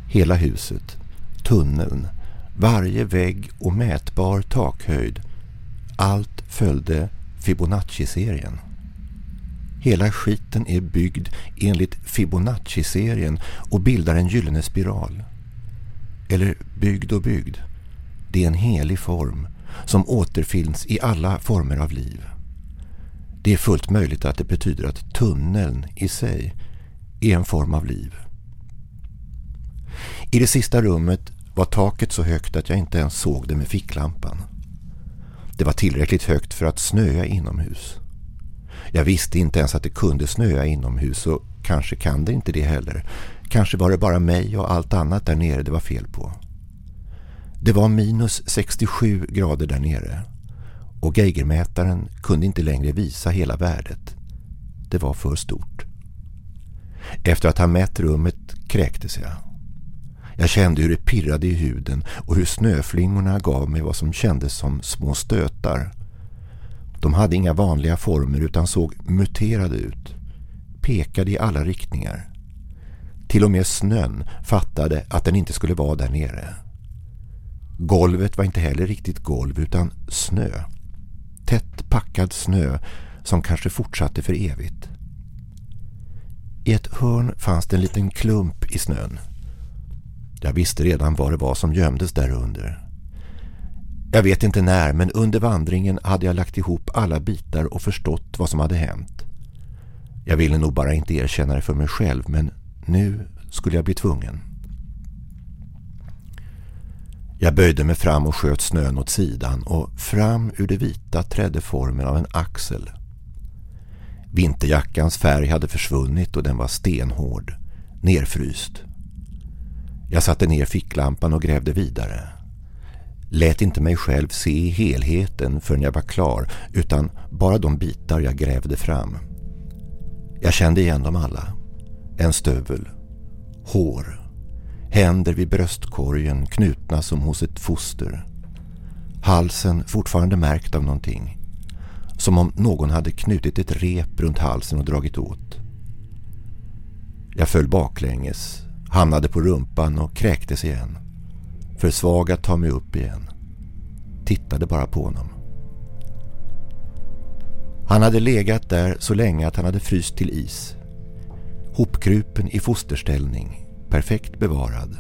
S4: Hela huset, tunneln, varje vägg och mätbar takhöjd, allt följde Fibonacci-serien. Hela skiten är byggd enligt Fibonacci-serien och bildar en gyllene spiral. Eller byggd och byggd. Det är en helig form som återfinns i alla former av liv. Det är fullt möjligt att det betyder att tunneln i sig är en form av liv. I det sista rummet var taket så högt att jag inte ens såg det med ficklampan. Det var tillräckligt högt för att snöa inomhus. Jag visste inte ens att det kunde snöa inomhus och kanske kan det inte det heller. Kanske var det bara mig och allt annat där nere det var fel på. Det var minus 67 grader där nere och Geigermätaren kunde inte längre visa hela värdet. Det var för stort. Efter att ha mätt rummet kräktes jag. Jag kände hur det pirrade i huden och hur snöflingorna gav mig vad som kändes som små stötar. De hade inga vanliga former utan såg muterade ut. Pekade i alla riktningar. Till och med snön fattade att den inte skulle vara där nere. Golvet var inte heller riktigt golv utan snö. Tätt packad snö som kanske fortsatte för evigt. I ett hörn fanns det en liten klump i snön. Jag visste redan vad det var som gömdes där under. Jag vet inte när men under vandringen hade jag lagt ihop alla bitar och förstått vad som hade hänt. Jag ville nog bara inte erkänna det för mig själv men nu skulle jag bli tvungen. Jag böjde mig fram och sköt snön åt sidan och fram ur det vita trädde formen av en axel. Vinterjackans färg hade försvunnit och den var stenhård, nerfryst. Jag satte ner ficklampan och grävde vidare. Lät inte mig själv se helheten förrän jag var klar utan bara de bitar jag grävde fram. Jag kände igen dem alla. En stövel. Hår. Händer vid bröstkorgen knutna som hos ett foster. Halsen fortfarande märkt av någonting. Som om någon hade knutit ett rep runt halsen och dragit åt. Jag föll baklänges, hamnade på rumpan och kräktes igen. För svag att ta mig upp igen. Tittade bara på honom. Han hade legat där så länge att han hade fryst till is. Hopkrupen i fosterställning, perfekt bevarad.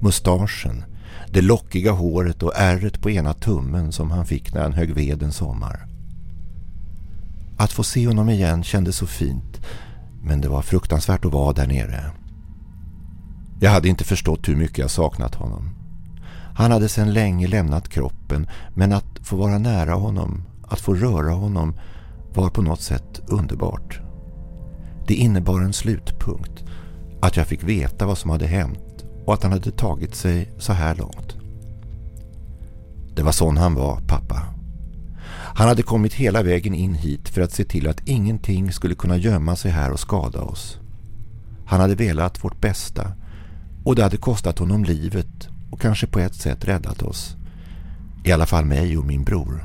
S4: Mustaschen, det lockiga håret och ärret på ena tummen som han fick när han högg ved en sommar. Att få se honom igen kändes så fint Men det var fruktansvärt att vara där nere. Jag hade inte förstått hur mycket jag saknat honom. Han hade sedan länge lämnat kroppen men att få vara nära honom, att få röra honom var på något sätt underbart. Det innebar en slutpunkt, att jag fick veta vad som hade hänt och att han hade tagit sig så här långt. Det var sån han var, pappa. Han hade kommit hela vägen in hit för att se till att ingenting skulle kunna gömma sig här och skada oss. Han hade velat vårt bästa och det hade kostat honom livet och kanske på ett sätt räddat oss. I alla fall mig och min bror.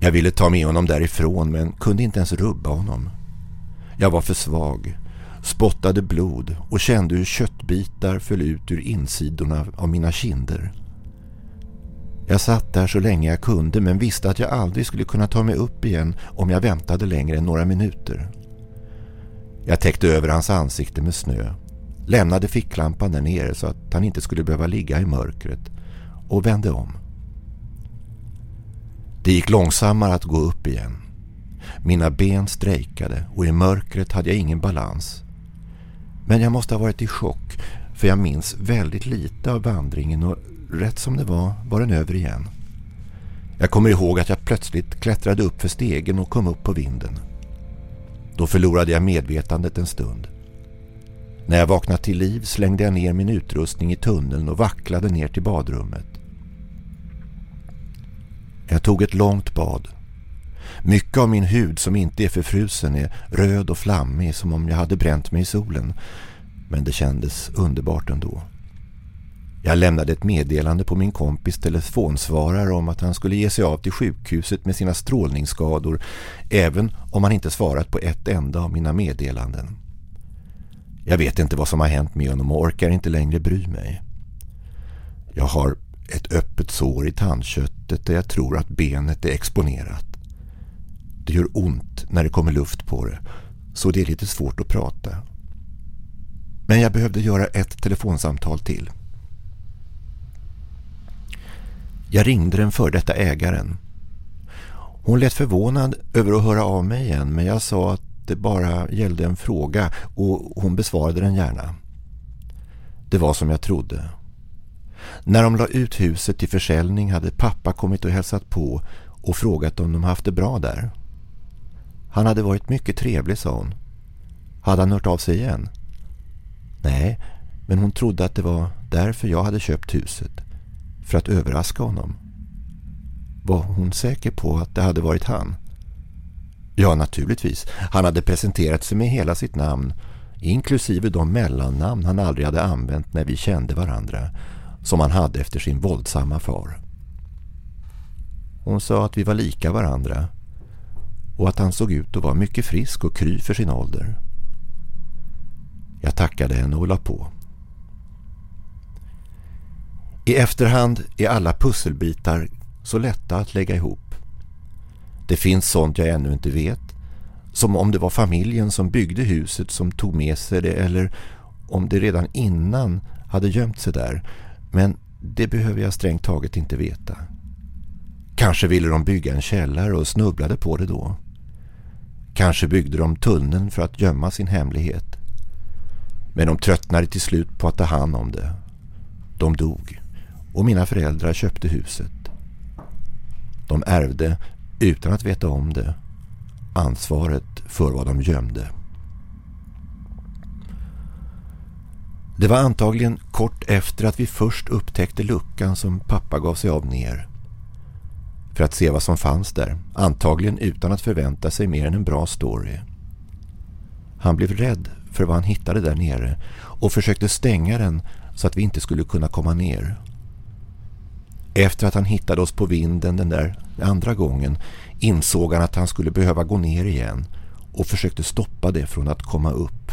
S4: Jag ville ta med honom därifrån men kunde inte ens rubba honom. Jag var för svag, spottade blod och kände hur köttbitar föll ut ur insidorna av mina kinder. Jag satt där så länge jag kunde men visste att jag aldrig skulle kunna ta mig upp igen om jag väntade längre än några minuter. Jag täckte över hans ansikte med snö, lämnade ficklampan där nere så att han inte skulle behöva ligga i mörkret och vände om. Det gick långsammare att gå upp igen. Mina ben strejkade och i mörkret hade jag ingen balans. Men jag måste ha varit i chock för jag minns väldigt lite av vandringen och rätt som det var var den över igen. Jag kommer ihåg att jag plötsligt klättrade upp för stegen och kom upp på vinden. Då förlorade jag medvetandet en stund. När jag vaknade till liv slängde jag ner min utrustning i tunneln och vacklade ner till badrummet. Jag tog ett långt bad. Mycket av min hud som inte är förfrusen är röd och flammig som om jag hade bränt mig i solen. Men det kändes underbart ändå. Jag lämnade ett meddelande på min kompis telefonsvarare om att han skulle ge sig av till sjukhuset med sina strålningsskador även om han inte svarat på ett enda av mina meddelanden. Jag vet inte vad som har hänt med honom och orkar inte längre bry mig. Jag har ett öppet sår i tandköttet där jag tror att benet är exponerat. Det gör ont när det kommer luft på det så det är lite svårt att prata. Men jag behövde göra ett telefonsamtal till. Jag ringde den för detta ägaren. Hon lät förvånad över att höra av mig igen men jag sa att det bara gällde en fråga och hon besvarade den gärna. Det var som jag trodde. När de la ut huset till försäljning hade pappa kommit och hälsat på och frågat om de haft det bra där. Han hade varit mycket trevlig, sa hon. Hade han hört av sig igen? Nej, men hon trodde att det var därför jag hade köpt huset. För att överraska honom. Var hon säker på att det hade varit han? Ja, naturligtvis. Han hade presenterat sig med hela sitt namn, inklusive de mellannamn han aldrig hade använt när vi kände varandra, som han hade efter sin våldsamma far. Hon sa att vi var lika varandra och att han såg ut att vara mycket frisk och kry för sin ålder. Jag tackade henne och la på. I efterhand är alla pusselbitar så lätta att lägga ihop. Det finns sånt jag ännu inte vet. Som om det var familjen som byggde huset som tog med sig det eller om det redan innan hade gömt sig där. Men det behöver jag strängt taget inte veta. Kanske ville de bygga en källare och snubblade på det då. Kanske byggde de tunneln för att gömma sin hemlighet. Men de tröttnade till slut på att ta hand om det. De dog och mina föräldrar köpte huset. De ärvde utan att veta om det, ansvaret för vad de gömde. Det var antagligen kort efter att vi först upptäckte luckan som pappa gav sig av ner. För att se vad som fanns där, antagligen utan att förvänta sig mer än en bra story. Han blev rädd för vad han hittade där nere och försökte stänga den så att vi inte skulle kunna komma ner. Efter att han hittade oss på vinden den där andra gången insåg han att han skulle behöva gå ner igen och försökte stoppa det från att komma upp.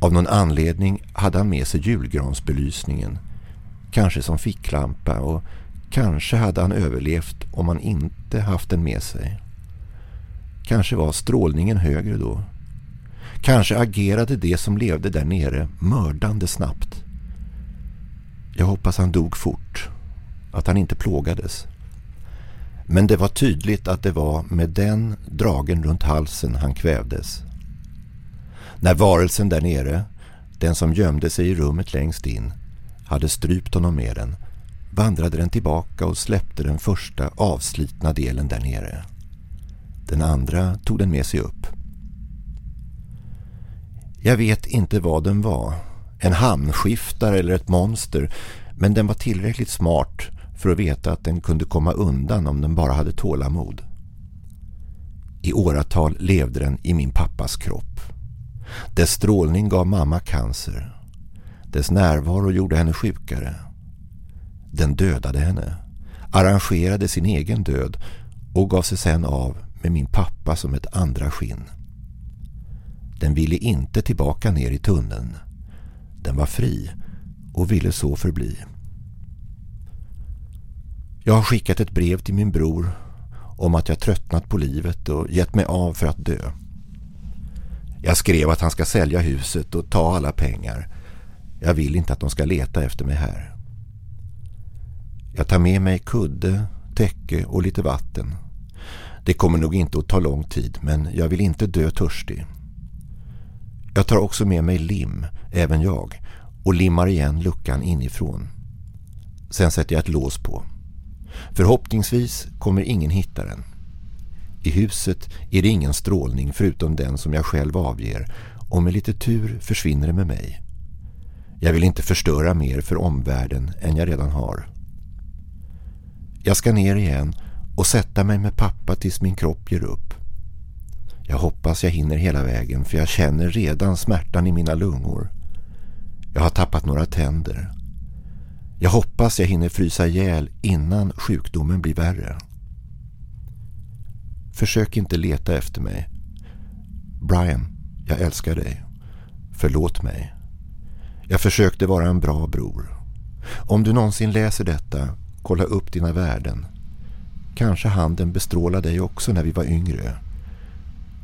S4: Av någon anledning hade han med sig julgransbelysningen, kanske som ficklampa och kanske hade han överlevt om han inte haft den med sig. Kanske var strålningen högre då. Kanske agerade det som levde där nere mördande snabbt. Jag hoppas han dog fort att han inte plågades. Men det var tydligt att det var med den dragen runt halsen han kvävdes. När varelsen där nere, den som gömde sig i rummet längst in, hade strypt honom med den vandrade den tillbaka och släppte den första avslitna delen där nere. Den andra tog den med sig upp. Jag vet inte vad den var. En hamnskiftare eller ett monster. Men den var tillräckligt smart för att veta att den kunde komma undan om den bara hade tålamod. I åratal levde den i min pappas kropp. Dess strålning gav mamma cancer. Dess närvaro gjorde henne sjukare. Den dödade henne, arrangerade sin egen död och gav sig sen av med min pappa som ett andra skinn. Den ville inte tillbaka ner i tunneln. Den var fri och ville så förbli. Jag har skickat ett brev till min bror om att jag tröttnat på livet och gett mig av för att dö. Jag skrev att han ska sälja huset och ta alla pengar. Jag vill inte att de ska leta efter mig här. Jag tar med mig kudde, täcke och lite vatten. Det kommer nog inte att ta lång tid men jag vill inte dö törstig. Jag tar också med mig lim, även jag, och limmar igen luckan inifrån. Sen sätter jag ett lås på. Förhoppningsvis kommer ingen hitta den. I huset är det ingen strålning förutom den som jag själv avger och med lite tur försvinner det med mig. Jag vill inte förstöra mer för omvärlden än jag redan har. Jag ska ner igen och sätta mig med pappa tills min kropp ger upp. Jag hoppas jag hinner hela vägen för jag känner redan smärtan i mina lungor. Jag har tappat några tänder. Jag hoppas jag hinner frysa ihjäl innan sjukdomen blir värre. Försök inte leta efter mig. Brian, jag älskar dig. Förlåt mig. Jag försökte vara en bra bror. Om du någonsin läser detta, kolla upp dina värden. Kanske handen bestrålar dig också när vi var yngre.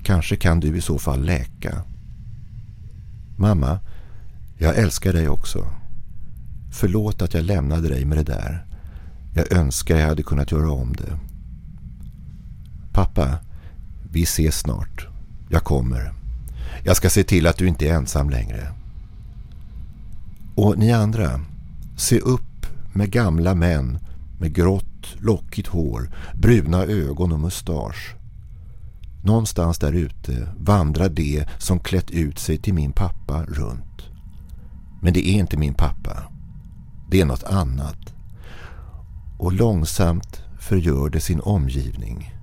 S4: Kanske kan du i så fall läka. Mamma, jag älskar dig också. Förlåt att jag lämnade dig med det där. Jag önskar jag hade kunnat göra om det. Pappa, vi ses snart. Jag kommer. Jag ska se till att du inte är ensam längre. Och ni andra, se upp med gamla män med grått, lockigt hår, bruna ögon och mustasch. Någonstans där ute vandrar det som klätt ut sig till min pappa runt. Men det är inte min pappa. Det är något annat. Och långsamt förgör det sin omgivning.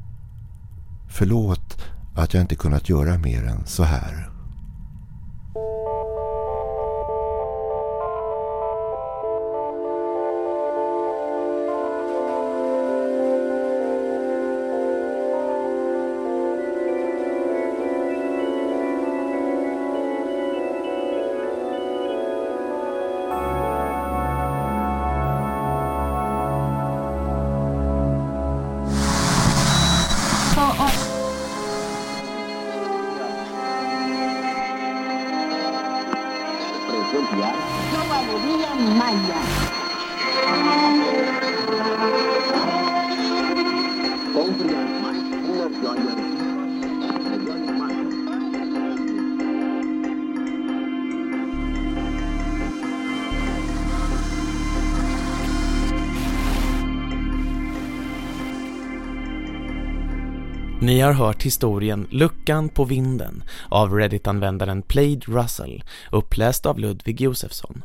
S4: Förlåt att jag inte kunnat göra mer än så här.
S1: Har hört historien Luckan på vinden av Reddit-användaren Played Russell, uppläst av Ludvig Josefsson.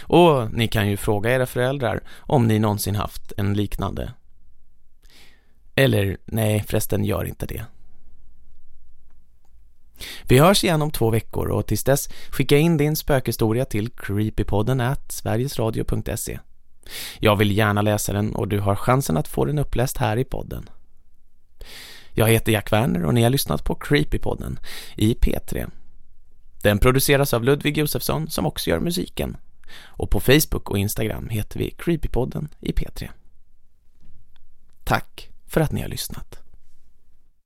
S1: Och ni kan ju fråga era föräldrar om ni någonsin haft en liknande. Eller nej, förresten gör inte det. Vi hörs igen om två veckor och tills dess skicka in din spökhistoria till creepypodden at sverigesradio.se. Jag vill gärna läsa den och du har chansen att få den uppläst här i podden. Jag heter Jack Werner och ni har lyssnat på Creepypodden i P3. Den produceras av Ludvig Josefsson som också gör musiken. Och på Facebook och Instagram heter vi Creepypodden i P3. Tack för att ni har lyssnat.